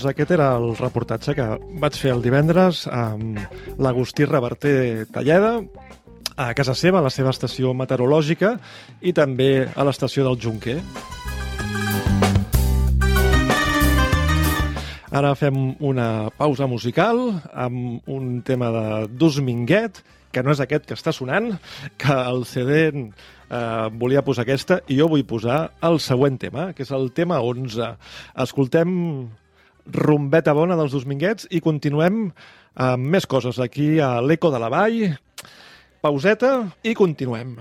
Doncs aquest era el reportatge que vaig fer el divendres amb l'Agustí Reverter Talleda, a casa seva, a la seva estació meteorològica, i també a l'estació del Junquer. Ara fem una pausa musical amb un tema de Dus Minguet, que no és aquest que està sonant, que el CD eh, volia posar aquesta, i jo vull posar el següent tema, que és el tema 11. Escoltem Rumbeta Bona dels Dus Minguets i continuem amb més coses aquí a l'Eco de la Vall. Pauseta i continuem.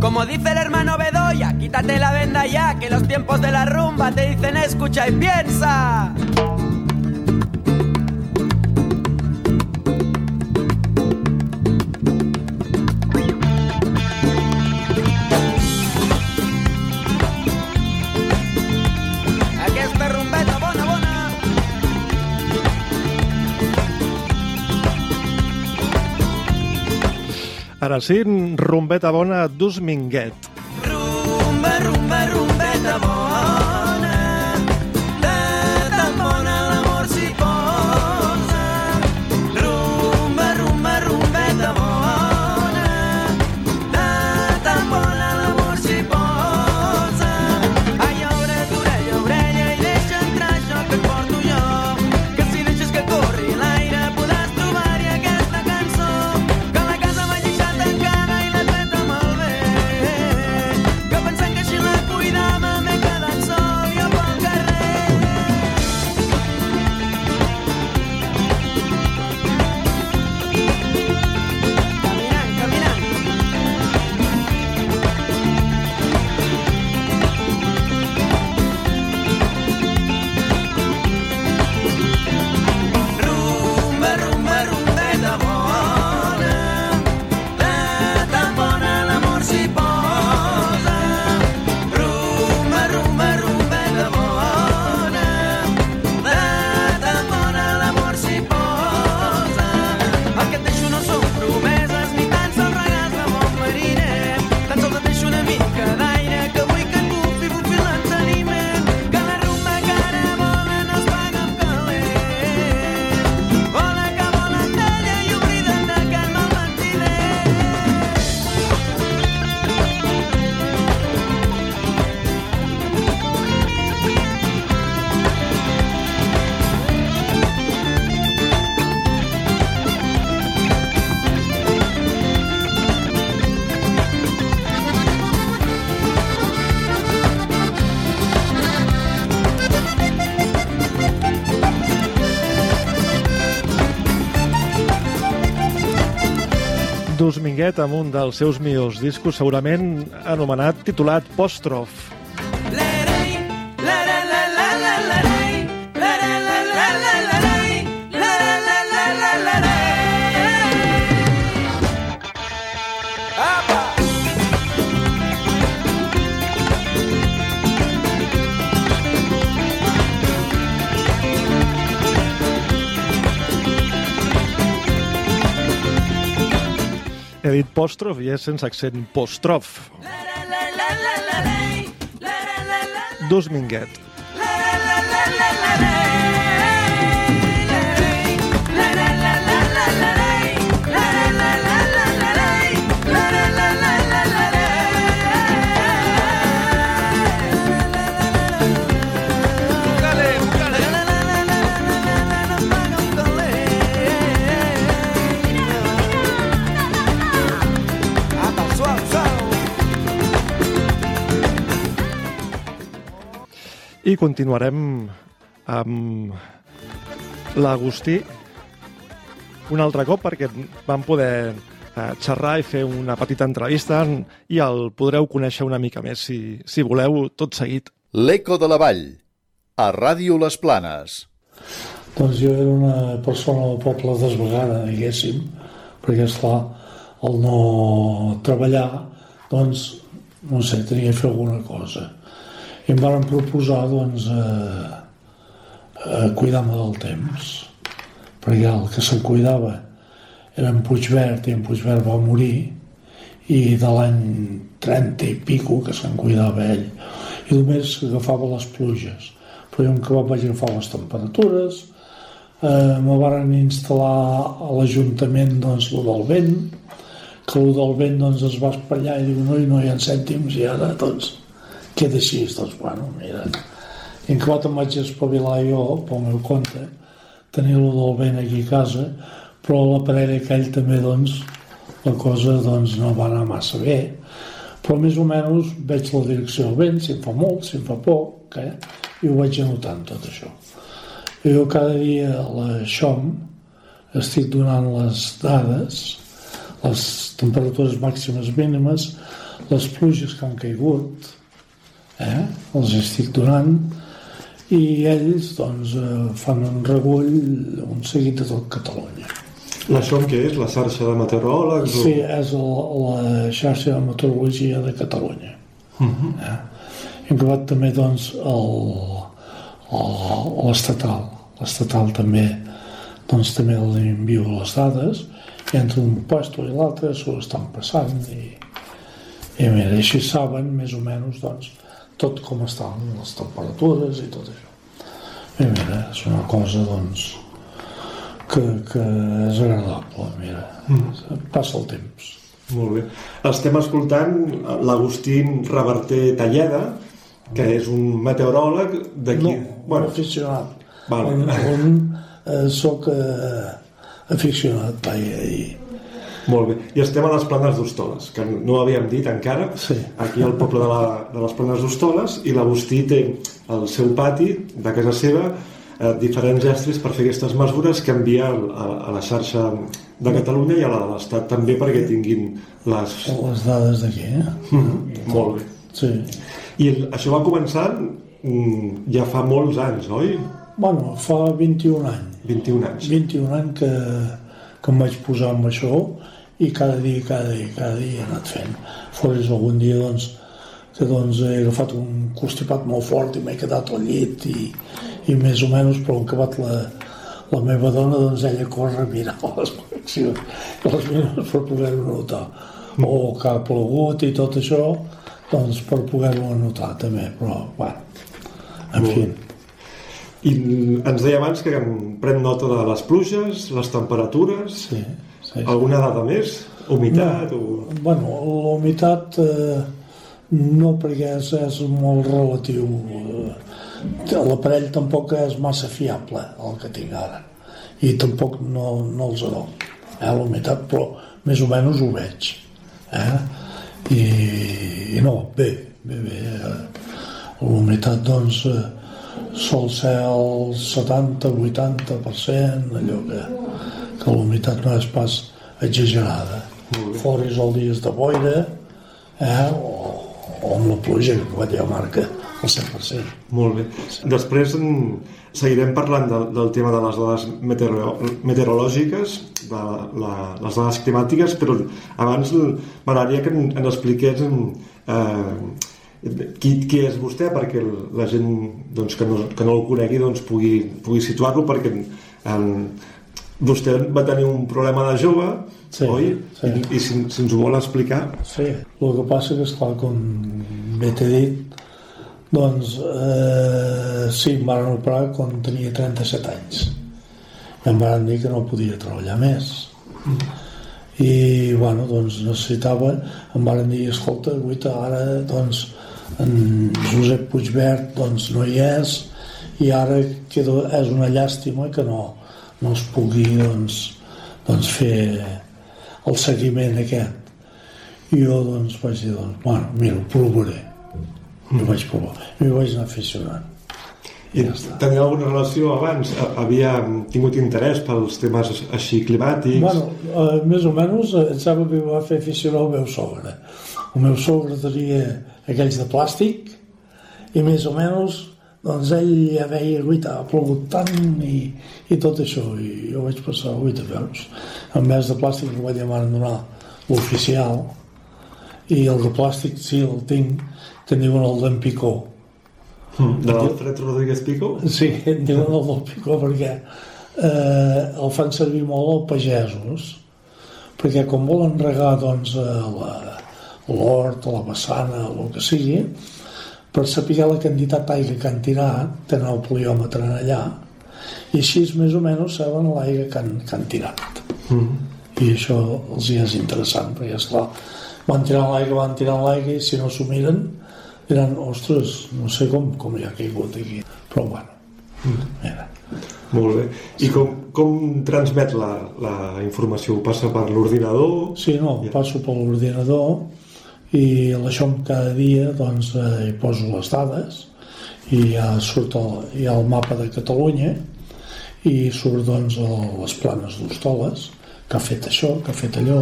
Como dice el hermano Bedoya, quítate la venda ya, que los tiempos de la rumba te dicen escucha y piensa.
Ara sí, rumbeta bona d'Us Dus Minguet amb un dels seus millors discos, segurament anomenat, titulat Postrof. He dit Postrof i és sense accent. Postrof.
Lere,
I continuarem amb l'Agustí un altre cop perquè vam poder eh, xerrar i fer una petita entrevista i el podreu conèixer una mica més si, si voleu tot seguit.
L'Eco de la Vall, a Ràdio Les Planes.
Doncs jo era una persona del poble desvegada, diguéssim, perquè, esclar, al no treballar, doncs, no sé, tenia que fer alguna cosa. I em van proposar, doncs, eh, eh, cuidar-me del temps, perquè el que se'n cuidava era en Puigverd, i en Puigverd va morir, i de l'any 30 i pico que se'n cuidava ell. I només agafava les pluges. Però jo que vaig agafar les temperatures eh, me varen instal·lar a l'Ajuntament doncs, lo del vent que el del vent doncs, es va espatllar i diu no, i no hi ha cèntims i ara doncs queda així doncs bueno, mira en acabat em vaig espavilar jo pel meu compte tenir-lo del vent aquí a casa però l'aparell aquell també doncs la cosa doncs no va anar massa bé però més o menys veig la direcció del vent, si em fa molt, si em fa poc, eh? i ho vaig anotant tot això. I jo cada dia a la XOM estic donant les dades, les temperatures màximes mínimes, les pluges que han caigut, eh? els estic donant, i ells doncs, eh, fan un regull, un seguit de tot Catalunya.
La SOM què és? La xarxa de meteoròlegs? o-
Sí, és la, la xarxa de meteorologia de Catalunya. Uh -huh. eh? Hem acabat també doncs, l'estatal. L'estatal també doncs, també li envio les dades i entre un puesto i l'altre s'ho estan passant i, i mira, així saben més o menys doncs, tot com estan les temperatures i tot això. I mira, és una cosa doncs, que, que és agradable, mira, mm. passa el temps.
Molt bé. Estem escoltant l'Agustín Reverter Talleda, que és un meteoròleg d'aquí...
No, bueno, aficionat.
Val.
On, on eh, soc eh, aficionat, vaja, i
Molt bé. I estem a les Planes d'Hostoles, que no havíem dit encara,
Sí.
aquí al poble de, la, de les Planes d'Hostoles, i l'Agustí té al seu pati, de casa seva, eh, diferents estris per fer aquestes mesures que envia a, a la xarxa de Catalunya i a la de l'Estat també perquè tinguin les...
les dades d'aquí, eh?
Mm, molt bé.
Sí.
I el, això va començar mm, ja fa molts anys, oi?
Bueno, fa 21 anys.
21 anys.
21 anys que, que em vaig posar amb això i cada dia, cada dia, cada dia he anat fent. Fores algun dia, doncs, que doncs, he agafat un constipat molt fort i m'he quedat al llit i, i més o menys, però en acabat la, la meva dona, doncs ella corre a mirar les connexions, les mires per poder-ho notar. O que ha plogut i tot això, doncs per poder-ho anotar també, però, bueno, en fi.
I ens deia abans que en pren nota de les pluges, les temperatures,
sí, sí.
alguna dada més? Humitat?
No.
O...
Bueno, la humitat eh, no perquè és, és molt relatiu. Eh, L'aparell tampoc és massa fiable, el que tinc ara. I tampoc no, no els dono, eh, la humitat, però més o menys ho veig. Eh? I, I no, bé, bé, bé. Eh? La humitat, doncs, eh, sol ser el 70-80%, allò que, que la humitat no és pas exagerada. Fora és el dies de boira, eh? o, o amb la pluja que quan ja marca el 100%.
Molt bé. Després en, seguirem parlant del, del tema de les dades meteoro, meteorològiques, de la, les dades climàtiques, però abans m'agradaria que en, en expliqués en, eh, qui, qui és vostè perquè la gent doncs, que, no, que no el conegui doncs, pugui, pugui situar-lo perquè eh, vostè va tenir un problema de jove
Sí,
oi?
sí.
I, i si, si ens ho vol explicar
Sí, el que passa que, esclar, com bé t'he dit, doncs, eh, sí, em van operar quan tenia 37 anys. I em van dir que no podia treballar més. I, bueno, doncs necessitava, em van dir, escolta, guita, ara, doncs, en Josep Puigverd, doncs, no hi és, i ara queda, és una llàstima que no, no es pugui, doncs, doncs fer el seguiment aquest. I jo doncs vaig dir, doncs, bueno, mira, ho provaré. I ho vaig provar. I m'hi vaig anar aficionant.
I tenia alguna relació abans? Havia tingut interès pels temes així climàtics?
Bueno, eh, més o menys eh, em sembla que va fer aficionar el meu sogre. El meu sogre tenia aquells de plàstic i més o menys doncs ell ja veia, guita, ha plogut tant i, i tot això, i jo vaig passar, guita, veus, en vez de plàstic que vaig demanar l'oficial i el de plàstic sí, el tinc, que en diuen el d'en Picó.
De l'Alfred Rodríguez Pico?
Sí, en diuen el del Picó perquè eh, el fan servir molt els pagesos perquè com volen regar doncs, eh, la, l'hort, a la vessana, el que sigui, per saber la quantitat d'aigua que han tirat, tenen el poliòmetre allà, i així més o menys saben l'aigua que, han, que han tirat. I això els hi és interessant, perquè, esclar, van tirant l'aigua, van tirant l'aigua, i si no s'ho miren, diran, ostres, no sé com, com hi ha caigut aquí. Però bueno, mira.
Molt bé. I com, com transmet la, la informació? Ho passa per l'ordinador?
Sí, no, passo per l'ordinador i l'aixom cada dia doncs, eh, hi poso les dades i ja surt el, hi ha el mapa de Catalunya i surt doncs, el, les planes d'Hostoles que ha fet això, que ha fet allò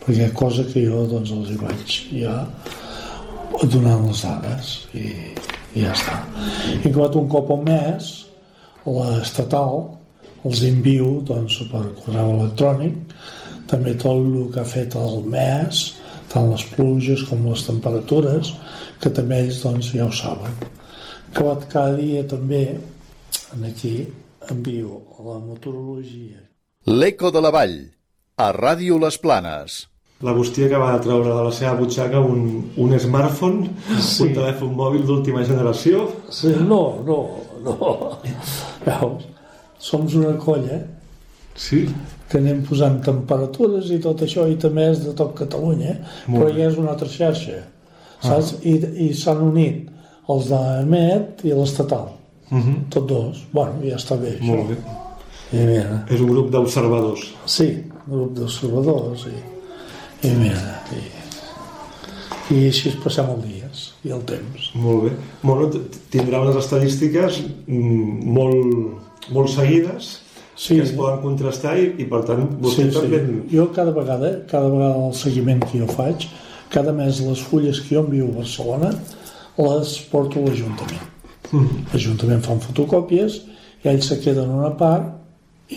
perquè cosa que jo doncs, els hi vaig ja donant les dades i, i ja està. I acabat un cop al mes l'estatal els envio doncs, per correu electrònic també tot el que ha fet el mes tant les pluges com les temperatures que també ells doncs, ja ho saben acabat cada dia també en aquí envio la meteorologia
L'Eco de la Vall, a Ràdio Les Planes.
L'Agustí acaba de treure de la seva butxaca un, un smartphone,
Sí.
un telèfon mòbil d'última generació.
Sí, no, no, no. Veus? Som una colla
sí.
Que anem posant temperatures i tot això, i també és de tot Catalunya,
Molt
però
bé.
ja és una altra xarxa, saps? I, i s'han unit els d'EMET i l'estatal,
Mhm.
tots dos. Bueno, ja està bé, això.
Molt bé.
I mira,
És un grup d'observadors.
sí, grup d'observadors, i, i mira, i, i així es passem els dies i el temps.
Molt bé. Bueno, tindrà unes estadístiques mm, molt, molt seguides
Sí.
que es poden contrastar i, i per tant vostè
Sí, sí.
també...
Jo cada vegada, cada vegada el seguiment que jo faig, cada mes les fulles que jo envio a Barcelona les porto a l'Ajuntament. L'Ajuntament fan fotocòpies i ells se queden una part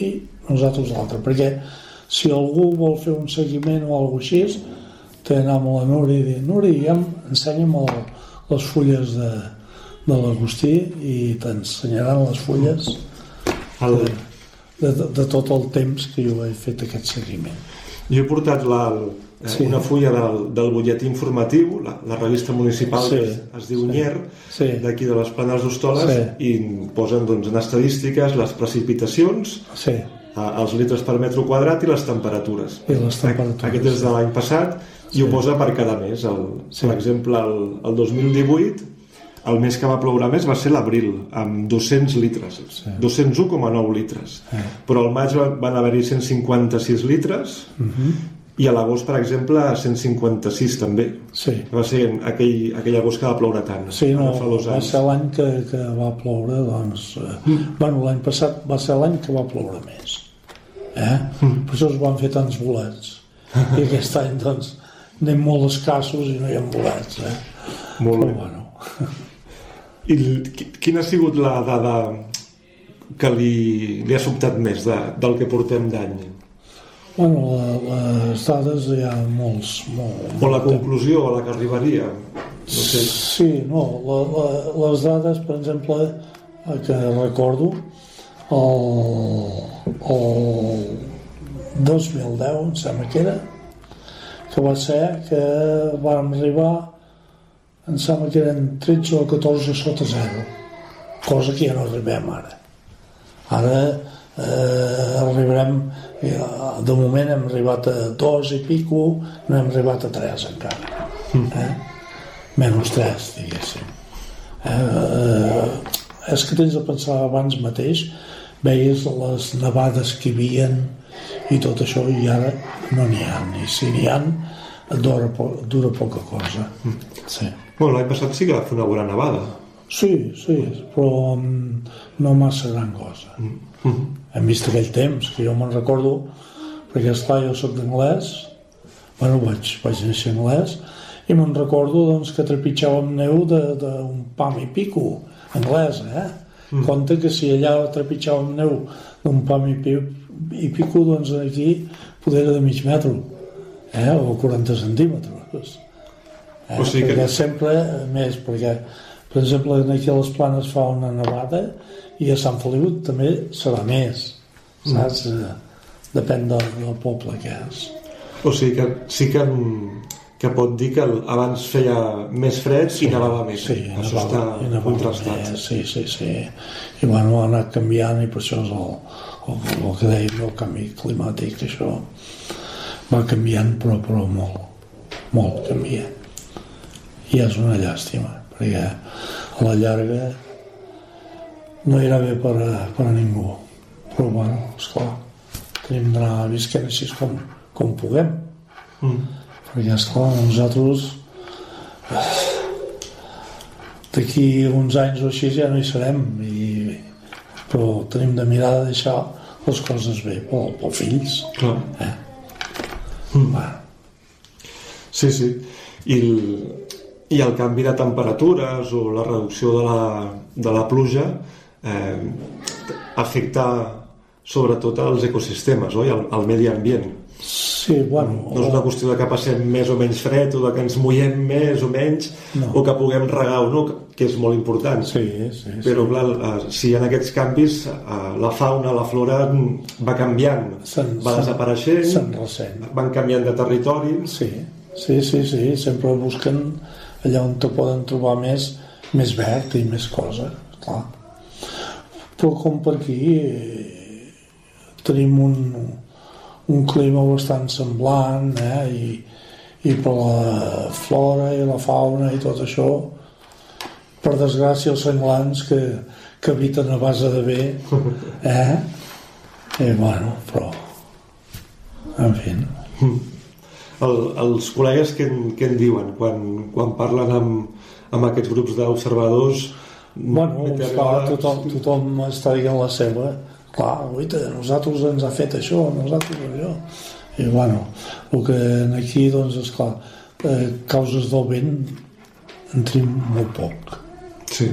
i nosaltres l'altra, perquè si algú vol fer un seguiment o alguna cosa així, té d'anar amb la Núria i dir, Núria, ja ensenya'm el, les fulles de, de l'Agustí i t'ensenyaran les fulles
El,
de, de, tot el temps que jo he fet aquest seguiment.
jo he portat la, el,
Sí.
sí. una fulla del, del butlletí informatiu, la, la revista municipal
Sí.
que es, es diu
Sí.
Nyer,
Sí.
d'aquí de les Planes d'Hostoles,
Sí.
i posen doncs, en estadístiques les precipitacions,
Sí,
a- els litres per metre quadrat i les temperatures.
i les temperatures.
Aquest és de l'any passat i ho posa per cada mes. El,
Sí.
Per exemple, el, el 2018, el mes que va ploure més va ser l'abril, amb 200 litres,
Sí.
201,9 litres. Però al maig va- van haver-hi 156 litres i a l'agost, per exemple, 156 també.
sí.
Va ser aquell, aquell agost que va ploure tant,
Sí, no,
fa dos
va
anys.
ser l'any que, que va ploure, doncs... Eh, bueno, l'any passat va ser l'any que va ploure més. Eh? Per això es van fer tants bolets. I aquest any, doncs, anem molt escassos i no hi ha bolets, eh?
Molt
Però,
bé.
bueno,
I quina ha sigut la dada que li, li ha sobtat més de, del que portem d'any?
bueno la, les dades hi ha molts... molt,
O la conclusió a la que arribaria? No sé.
Sí, no, la, la, les dades, per exemple, que recordo, el, el 2010, em sembla que era, que va ser que vam arribar, em sembla que eren 13 o 14 sota zero, cosa que ja no arribem ara. Ara eh, arribarem, eh, de moment hem arribat a dos i pico, no hem arribat a tres encara. Eh? Menys tres, diguéssim. Eh, eh, és que tens de pensar abans mateix, veies les nevades que hi havia i tot això, i ara no n'hi ha, i si n'hi ha, dura, po dura poca cosa. Sí.
Bueno, l'any passat sí que va fer una bona nevada.
Sí, sí, però mm, no massa gran cosa. Hem vist aquell temps, que jo me'n recordo, perquè esclar, jo soc d'anglès, bueno, vaig, vaig néixer anglès, i me'n recordo doncs, que trepitjàvem neu d'un pam i pico, anglès, eh? Mm. Compte que si allà trepitjàvem neu d'un pam i, pi, i pico, doncs aquí poder de mig metro, eh? o 40 centímetres. Eh?
O sigui que-
Perquè sempre més, perquè, per exemple, aquí a les Planes fa una nevada i a Sant Feliu també serà més, saps? Mm. Depèn del, del poble que és.
O sigui que sí que,
que pot dir que el- abans feia més fred i nevava més.
Sí,
Això està
i nevava
contrastat.
més, sí, sí, sí. I bueno, ha anat canviant i per això és el, el, el que dèiem del canvi climàtic, això va canviant però, però molt, molt canvia. I és una llàstima, perquè a la llarga no irà bé per a, per a ningú. Però bueno, esclar, tenim d'anar visquent així com, com puguem.
Mm.
Perquè, esclar, nosaltres d'aquí uns anys o així ja no hi serem i, però tenim de mirar de deixar les coses bé pel, pels fills
Clar.
eh?
Mm. Sí, sí. I el, I el canvi de temperatures o la reducció de la, de la pluja eh, afecta sobretot als ecosistemes, oi? Al, al medi ambient.
sí, bueno
No és una qüestió de que passem més o menys fred o de que ens mullem més o menys
No.
o que puguem regar o no, que és molt important.
sí, sí, sí.
Però clar, eh, si hi ha aquests canvis, eh, la fauna, la flora va canviant,
Se'n-
va desapareixent, van canviant de territori.
Sí, sí, sí, sí, sempre busquen allà on te poden trobar més, més verd i més cosa, clar. Però com per aquí eh, tenim un, un clima bastant semblant, eh, i, i per la flora i la fauna i tot això, per desgràcia els senglans que, que habiten a base de bé, eh? I bueno, però, en fi,
El, els col·legues què, en- què en diuen quan, quan parlen amb, amb aquests grups d'observadors?
Bueno, clar, tothom, tothom està dient la seva. Clar, guaita, nosaltres ens ha fet això, nosaltres allò. I bueno, el que aquí, doncs, és clar, eh, causes del vent en tenim molt poc,
Sí.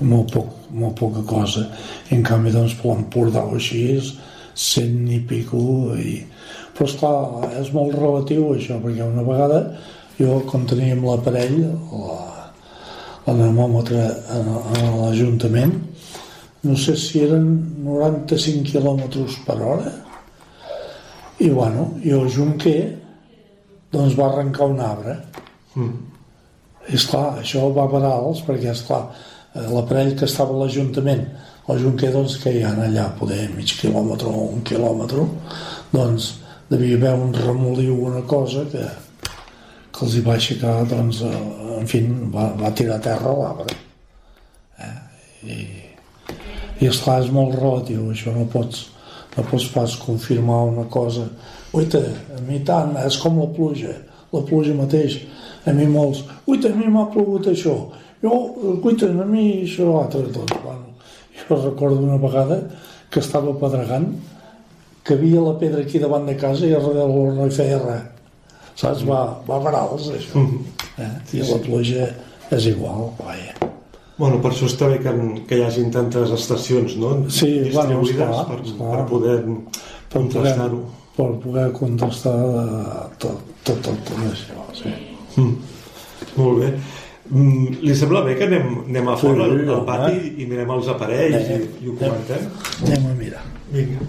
molt poc, molt poca cosa. I en canvi, doncs, per l'Empordà o així és cent i pico. I... Però, esclar, és molt relatiu això, perquè una vegada jo, quan teníem l'aparell, la, l'anemòmetre en, en l'Ajuntament, no sé si eren 95 quilòmetres per hora, i bueno, i el Junquer doncs va arrencar un arbre.
Mm.
I esclar, això va parar-los, perquè esclar, eh, l'aparell que estava a l'Ajuntament, el Junquer doncs que hi ha allà, poder mig quilòmetre o un quilòmetre, doncs devia haver un remoliu, una cosa que, que els hi va aixecar, doncs, en fi, va, va tirar a terra l'arbre. Eh? I, I esclar, és molt relatiu, això no pots, no pots pas confirmar una cosa. Uita, a mi tant, és com la pluja, la pluja mateix. A mi molts, uita, a mi m'ha plogut això, jo, uita, a mi això l'altre, doncs, bueno, jo recordo una vegada que estava pedregant, que havia la pedra aquí davant de casa i a darrere no hi feia res. Saps? Va, va parar-los, això. Eh? I la pluja és igual, vaja.
Bueno, per això està bé que, que hi hagin tantes estacions, no?
Sí, bueno, esclar,
per,
esclar.
per poder contrastar-ho.
per poder contrastar eh, tot, tot, tot, tot això, sí.
Mm. Molt bé. Mm, li sembla bé que anem, anem a fora
Sí,
al, al pati i mirem els aparells i,
Anem.
i ho comentem?
Anem a mirar.
Vinga.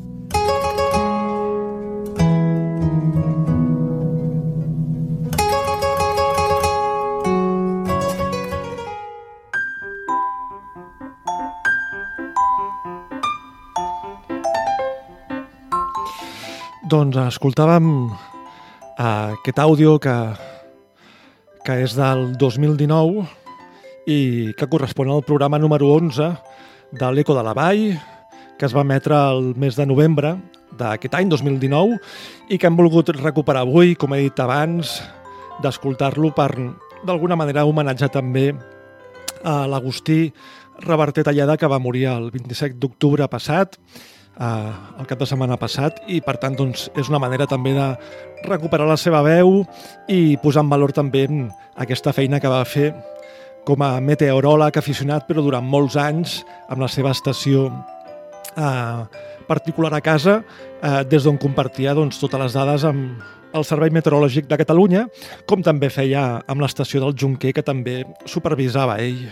Doncs escoltàvem eh, aquest àudio que, que és del 2019 i que correspon al programa número 11 de l'Eco de la Vall, que es va emetre el mes de novembre d'aquest any, 2019, i que hem volgut recuperar avui, com he dit abans, d'escoltar-lo per, d'alguna manera, homenatjar també a l'Agustí Reverter Tallada, que va morir el 27 d'octubre passat, eh, el cap de setmana passat, i per tant doncs, és una manera també de recuperar la seva veu i posar en valor també aquesta feina que va fer com a meteoròleg aficionat, però durant molts anys amb la seva estació eh, particular a casa, eh, des d'on compartia doncs, totes les dades amb, el Servei Meteorològic de Catalunya, com també feia amb l'estació del Junquer, que també supervisava ell.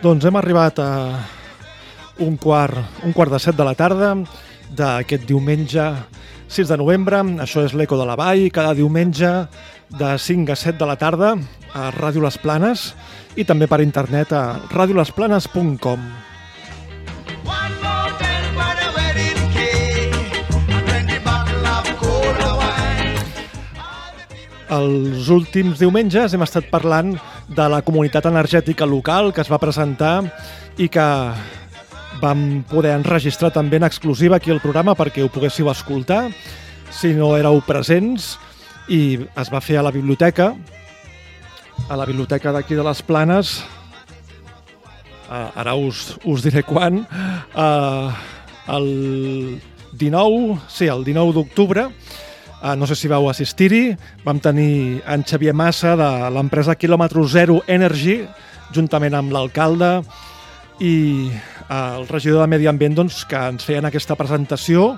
Doncs hem arribat a un quart, un quart de set de la tarda d'aquest diumenge 6 de novembre. Això és l'Eco de la Vall, cada diumenge de 5 a 7 de la tarda a Ràdio Les Planes i també per internet a radiolesplanes.com. Els últims diumenges hem estat parlant de la comunitat energètica local que es va presentar i que vam poder enregistrar també en exclusiva aquí al programa perquè ho poguéssiu escoltar si no éreu presents i es va fer a la biblioteca a la biblioteca d'aquí de les Planes. Uh, ara us, us diré quan. Uh, el 19 sí, el 19 d'octubre Uh, no sé si vau assistir-hi. Vam tenir en Xavier Massa de l'empresa Kilòmetre Zero Energy, juntament amb l'alcalde i uh, el regidor de Medi Ambient doncs, que ens feien aquesta presentació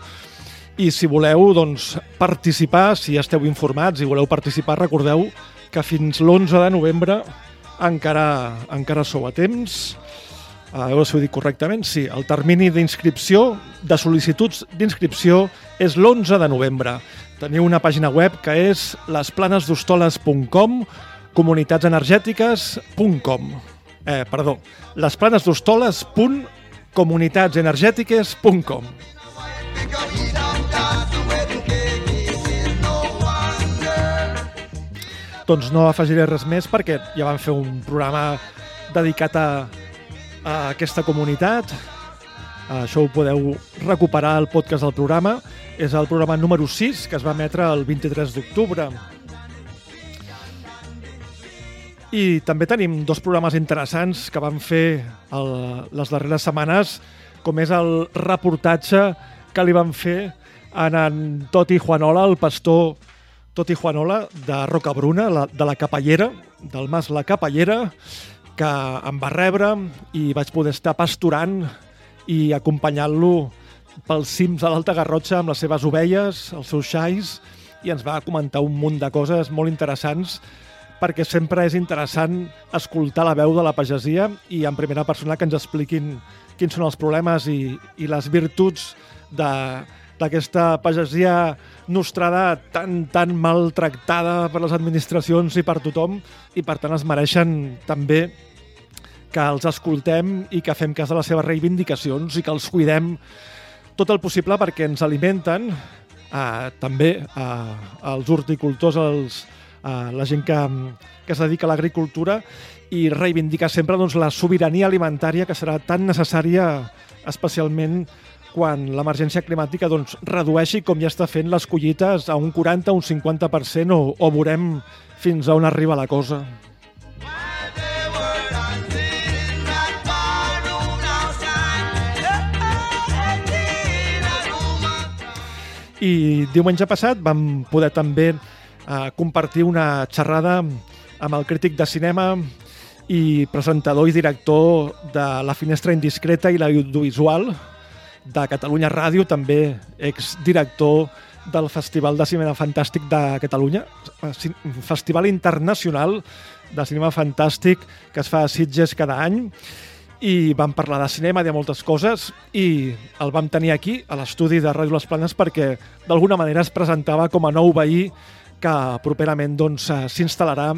i si voleu doncs, participar, si esteu informats i voleu participar, recordeu que fins l'11 de novembre encara, encara sou a temps. A veure si ho dic correctament. Sí, el termini d'inscripció, de sol·licituds d'inscripció, és l'11 de novembre. Teniu una pàgina web que és lesplanesdostoles.com comunitatsenergètiques.com eh, perdó, lesplanesdostoles.comunitatsenergètiques.com Doncs no afegiré res més perquè ja vam fer un programa dedicat a, a aquesta comunitat. Això ho podeu recuperar al podcast del programa. És el programa número 6, que es va emetre el 23 d'octubre. I també tenim dos programes interessants que vam fer el, les darreres setmanes, com és el reportatge que li van fer en, en Toti Juanola, el pastor Toti Juanola de Rocabruna, la, de la Capellera, del Mas La Capellera, que em va rebre i vaig poder estar pasturant i acompanyant-lo pels cims de l'Alta Garrotxa amb les seves ovelles, els seus xais, i ens va comentar un munt de coses molt interessants perquè sempre és interessant escoltar la veu de la pagesia i en primera persona que ens expliquin quins són els problemes i, i les virtuts d'aquesta pagesia nostrada tan, tan maltractada per les administracions i per tothom i per tant es mereixen també que els escoltem i que fem cas de les seves reivindicacions i que els cuidem tot el possible perquè ens alimenten eh, també eh, els horticultors, els, eh, la gent que, que es dedica a l'agricultura i reivindicar sempre doncs, la sobirania alimentària que serà tan necessària especialment quan l'emergència climàtica doncs, redueixi com ja està fent les collites a un 40 o un 50% o, o veurem fins a on arriba la cosa. I diumenge passat vam poder també eh, compartir una xerrada amb el crític de cinema i presentador i director de La Finestra Indiscreta i l'Audiovisual de Catalunya Ràdio, també exdirector del Festival de Cinema Fantàstic de Catalunya, Festival Internacional de Cinema Fantàstic que es fa a Sitges cada any i vam parlar de cinema, de moltes coses i el vam tenir aquí, a l'estudi de Ràdio Les Planes, perquè d'alguna manera es presentava com a nou veí que properament doncs, s'instal·larà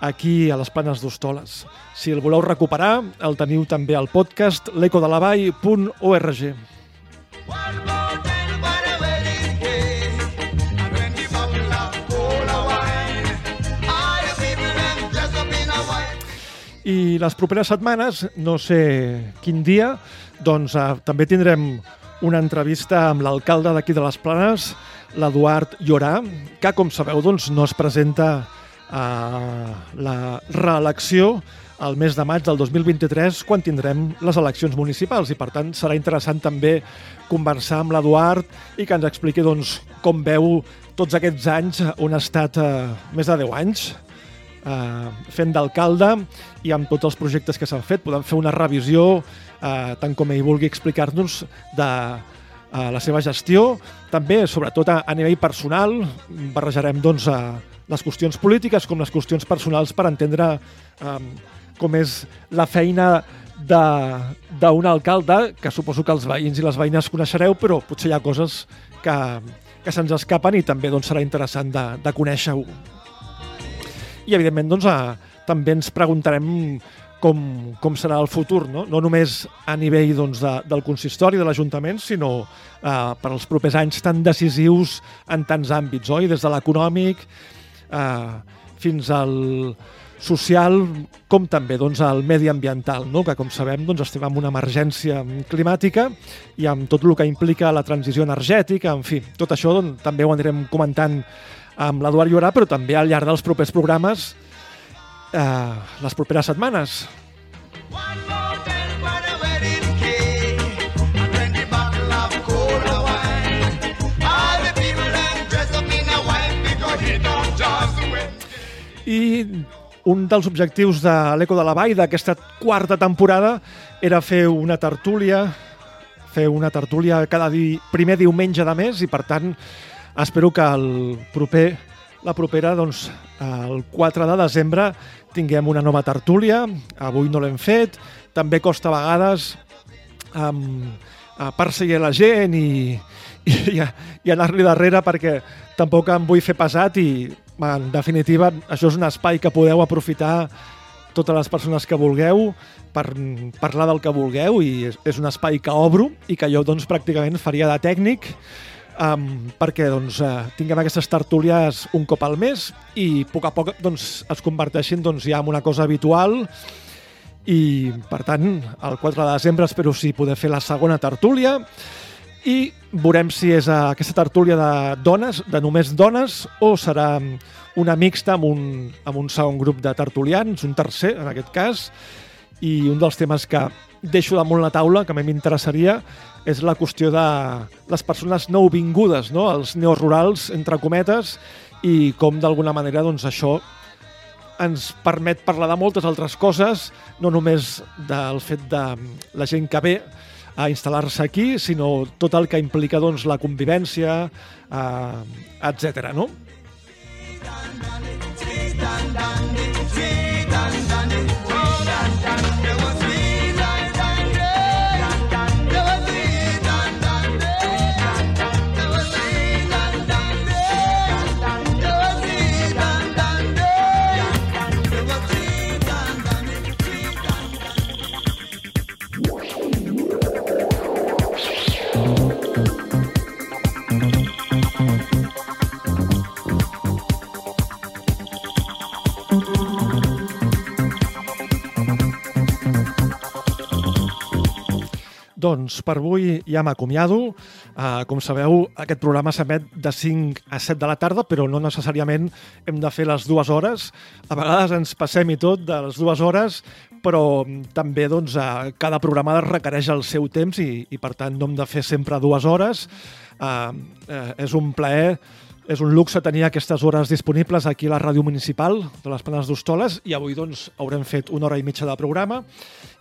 aquí a les Planes d'Hostoles. Si el voleu recuperar, el teniu també al podcast l'ecodelavall.org. I les properes setmanes, no sé quin dia, doncs eh, també tindrem una entrevista amb l'alcalde d'aquí de les Planes, l'Eduard Llorà, que, com sabeu, doncs, no es presenta a la reelecció el mes de maig del 2023 quan tindrem les eleccions municipals. I per tant serà interessant també conversar amb l'Eduard i que ens expliqui doncs, com veu tots aquests anys on ha estat eh, més de 10 anys eh, fent d'alcalde i amb tots els projectes que s'han fet. Podem fer una revisió, eh, tant com ell vulgui explicar-nos, de eh, la seva gestió. També, sobretot a, a nivell personal, barrejarem doncs, eh, les qüestions polítiques com les qüestions personals per entendre eh, com és la feina d'un alcalde, que suposo que els veïns i les veïnes coneixereu, però potser hi ha coses que, que se'ns escapen i també doncs, serà interessant de, de conèixer-ho. I, evidentment, doncs, a, també ens preguntarem com, com serà el futur, no, no només a nivell doncs, de, del consistori, de l'Ajuntament, sinó eh, per als propers anys tan decisius en tants àmbits, oi? Des de l'econòmic eh, fins al social, com també doncs, al mediambiental, no? que com sabem doncs, estem en una emergència climàtica i amb tot el que implica la transició energètica, en fi, tot això doncs, també ho anirem comentant amb l'Eduard Llorà, però també al llarg dels propers programes eh, les properes setmanes. I un dels objectius de l'Eco de la Vall d'aquesta quarta temporada era fer una tertúlia, fer una tertúlia cada di primer diumenge de mes i per tant espero que el proper la propera, doncs, el 4 de desembre tinguem una nova tertúlia. Avui no l'hem fet. També costa a vegades um, perseguir la gent i, i, i anar-li darrere perquè tampoc em vull fer pesat i, en definitiva, això és un espai que podeu aprofitar totes les persones que vulgueu per parlar del que vulgueu i és, és un espai que obro i que jo doncs, pràcticament faria de tècnic um, perquè doncs, uh, tinguem aquestes tertúlies un cop al mes i a poc a poc doncs, es converteixin doncs, ja en una cosa habitual. I per tant el 4 de desembre espero sí poder fer la segona tertúlia. I veurem si és uh, aquesta tertúlia de dones, de només dones o serà una mixta amb un, amb un segon grup de tertulians, un tercer en aquest cas. I un dels temes que deixo damunt la taula que a mi m'interessaria és la qüestió de les persones nouvingudes, no? els neorurals, entre cometes, i com d'alguna manera doncs, això ens permet parlar de moltes altres coses, no només del fet de la gent que ve a instal·lar-se aquí, sinó tot el que implica doncs, la convivència, eh, etc. no? Doncs per avui ja m'acomiado. Uh, com sabeu, aquest programa s'emet de 5 a 7 de la tarda, però no necessàriament hem de fer les dues hores. A vegades ens passem i tot de les dues hores, però també doncs, uh, cada programa requereix el seu temps i, i per tant no hem de fer sempre dues hores. Uh, uh, és un plaer és un luxe tenir aquestes hores disponibles aquí a la ràdio municipal de les Planes d'Hostoles i avui doncs haurem fet una hora i mitja de programa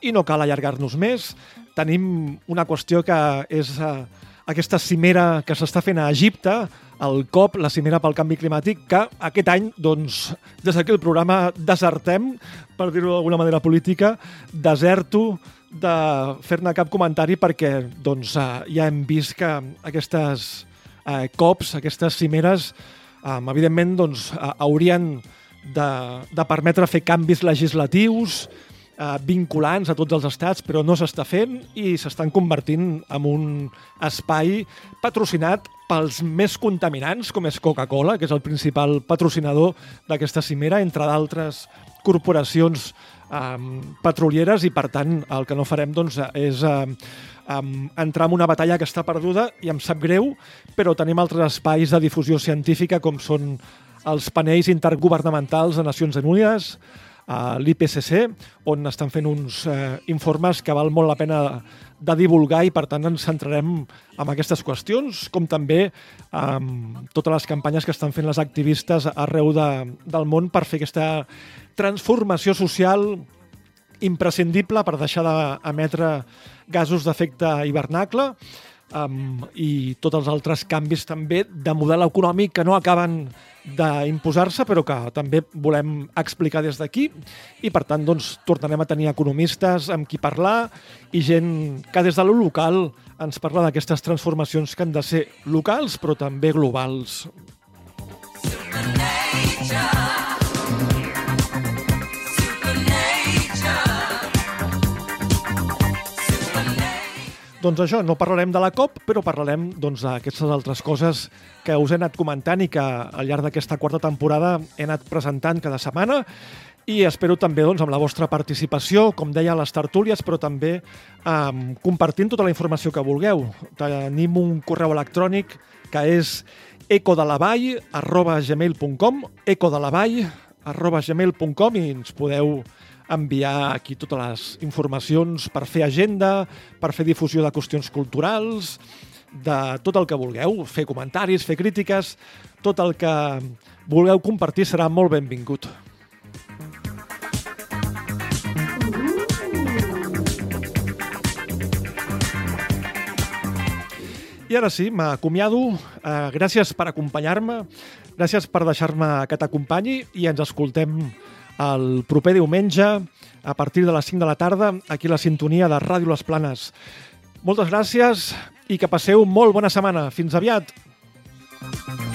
i no cal allargar-nos més. Tenim una qüestió que és eh, aquesta cimera que s'està fent a Egipte, el COP, la cimera pel canvi climàtic, que aquest any, doncs, des d'aquí el programa desertem, per dir-ho d'alguna manera política, deserto de fer-ne cap comentari perquè doncs, eh, ja hem vist que aquestes eh, cops, aquestes cimeres, eh, evidentment doncs, haurien de, de permetre fer canvis legislatius eh, vinculants a tots els estats, però no s'està fent i s'estan convertint en un espai patrocinat pels més contaminants, com és Coca-Cola, que és el principal patrocinador d'aquesta cimera, entre d'altres corporacions eh, petrolieres i, per tant, el que no farem doncs, és eh, entrar en una batalla que està perduda i em sap greu, però tenim altres espais de difusió científica com són els panells intergovernamentals de Nacions Unides, a l'IPCC, on estan fent uns eh, informes que val molt la pena de divulgar i, per tant, ens centrarem en aquestes qüestions, com també amb totes les campanyes que estan fent les activistes arreu de, del món per fer aquesta transformació social imprescindible per deixar d'emetre gasos d'efecte hivernacle um, i tots els altres canvis també de model econòmic que no acaben d'imposar-se, però que també volem explicar des d'aquí i, per tant, doncs, tornarem a tenir economistes amb qui parlar i gent que des de lo local ens parla d'aquestes transformacions que han de ser locals, però també globals. Doncs això, no parlarem de la COP, però parlarem doncs, d'aquestes altres coses que us he anat comentant i que al llarg d'aquesta quarta temporada he anat presentant cada setmana i espero també doncs, amb la vostra participació, com deia, a les tertúlies, però també eh, compartint tota la informació que vulgueu. Tenim un correu electrònic que és ecodelavall arroba gmail.com ecodelavall arroba gmail.com i ens podeu enviar aquí totes les informacions per fer agenda, per fer difusió de qüestions culturals, de tot el que vulgueu, fer comentaris, fer crítiques, tot el que vulgueu compartir serà molt benvingut. I ara sí, m'acomiado. Eh, gràcies per acompanyar-me, gràcies per deixar-me que t'acompanyi i ens escoltem el proper diumenge a partir de les 5 de la tarda aquí la sintonia de Ràdio Les Planes. Moltes gràcies i que passeu molt bona setmana. Fins aviat!
as they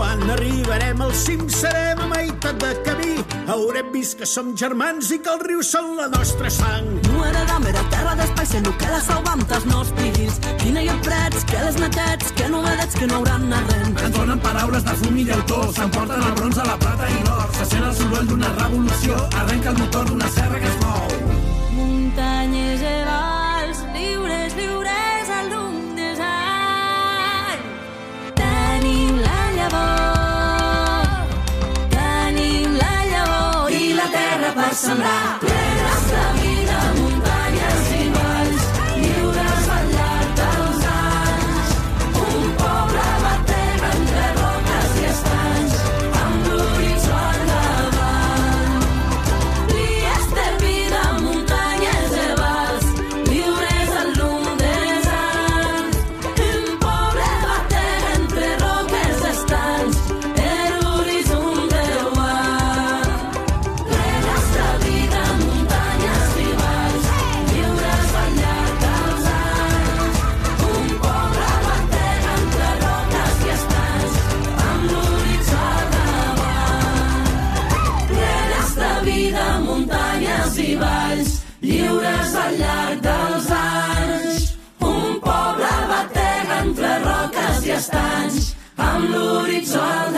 Quan arribarem al cim serem a meitat de camí. Haurem vist que som germans i que els rius són la nostra sang.
Nu era d'àmera, terra d'espai, sent que la salvam dels nostres. Quina hi ha prets, que les netats, que novedats que no hauran arrent.
Ens donen paraules de fum i llautó, s'emporten el bronze, la plata i l'or. Se sent el soroll d'una revolució, arrenca el motor d'una serra que es mou.
muntanyes i
terra per all'orizzonte.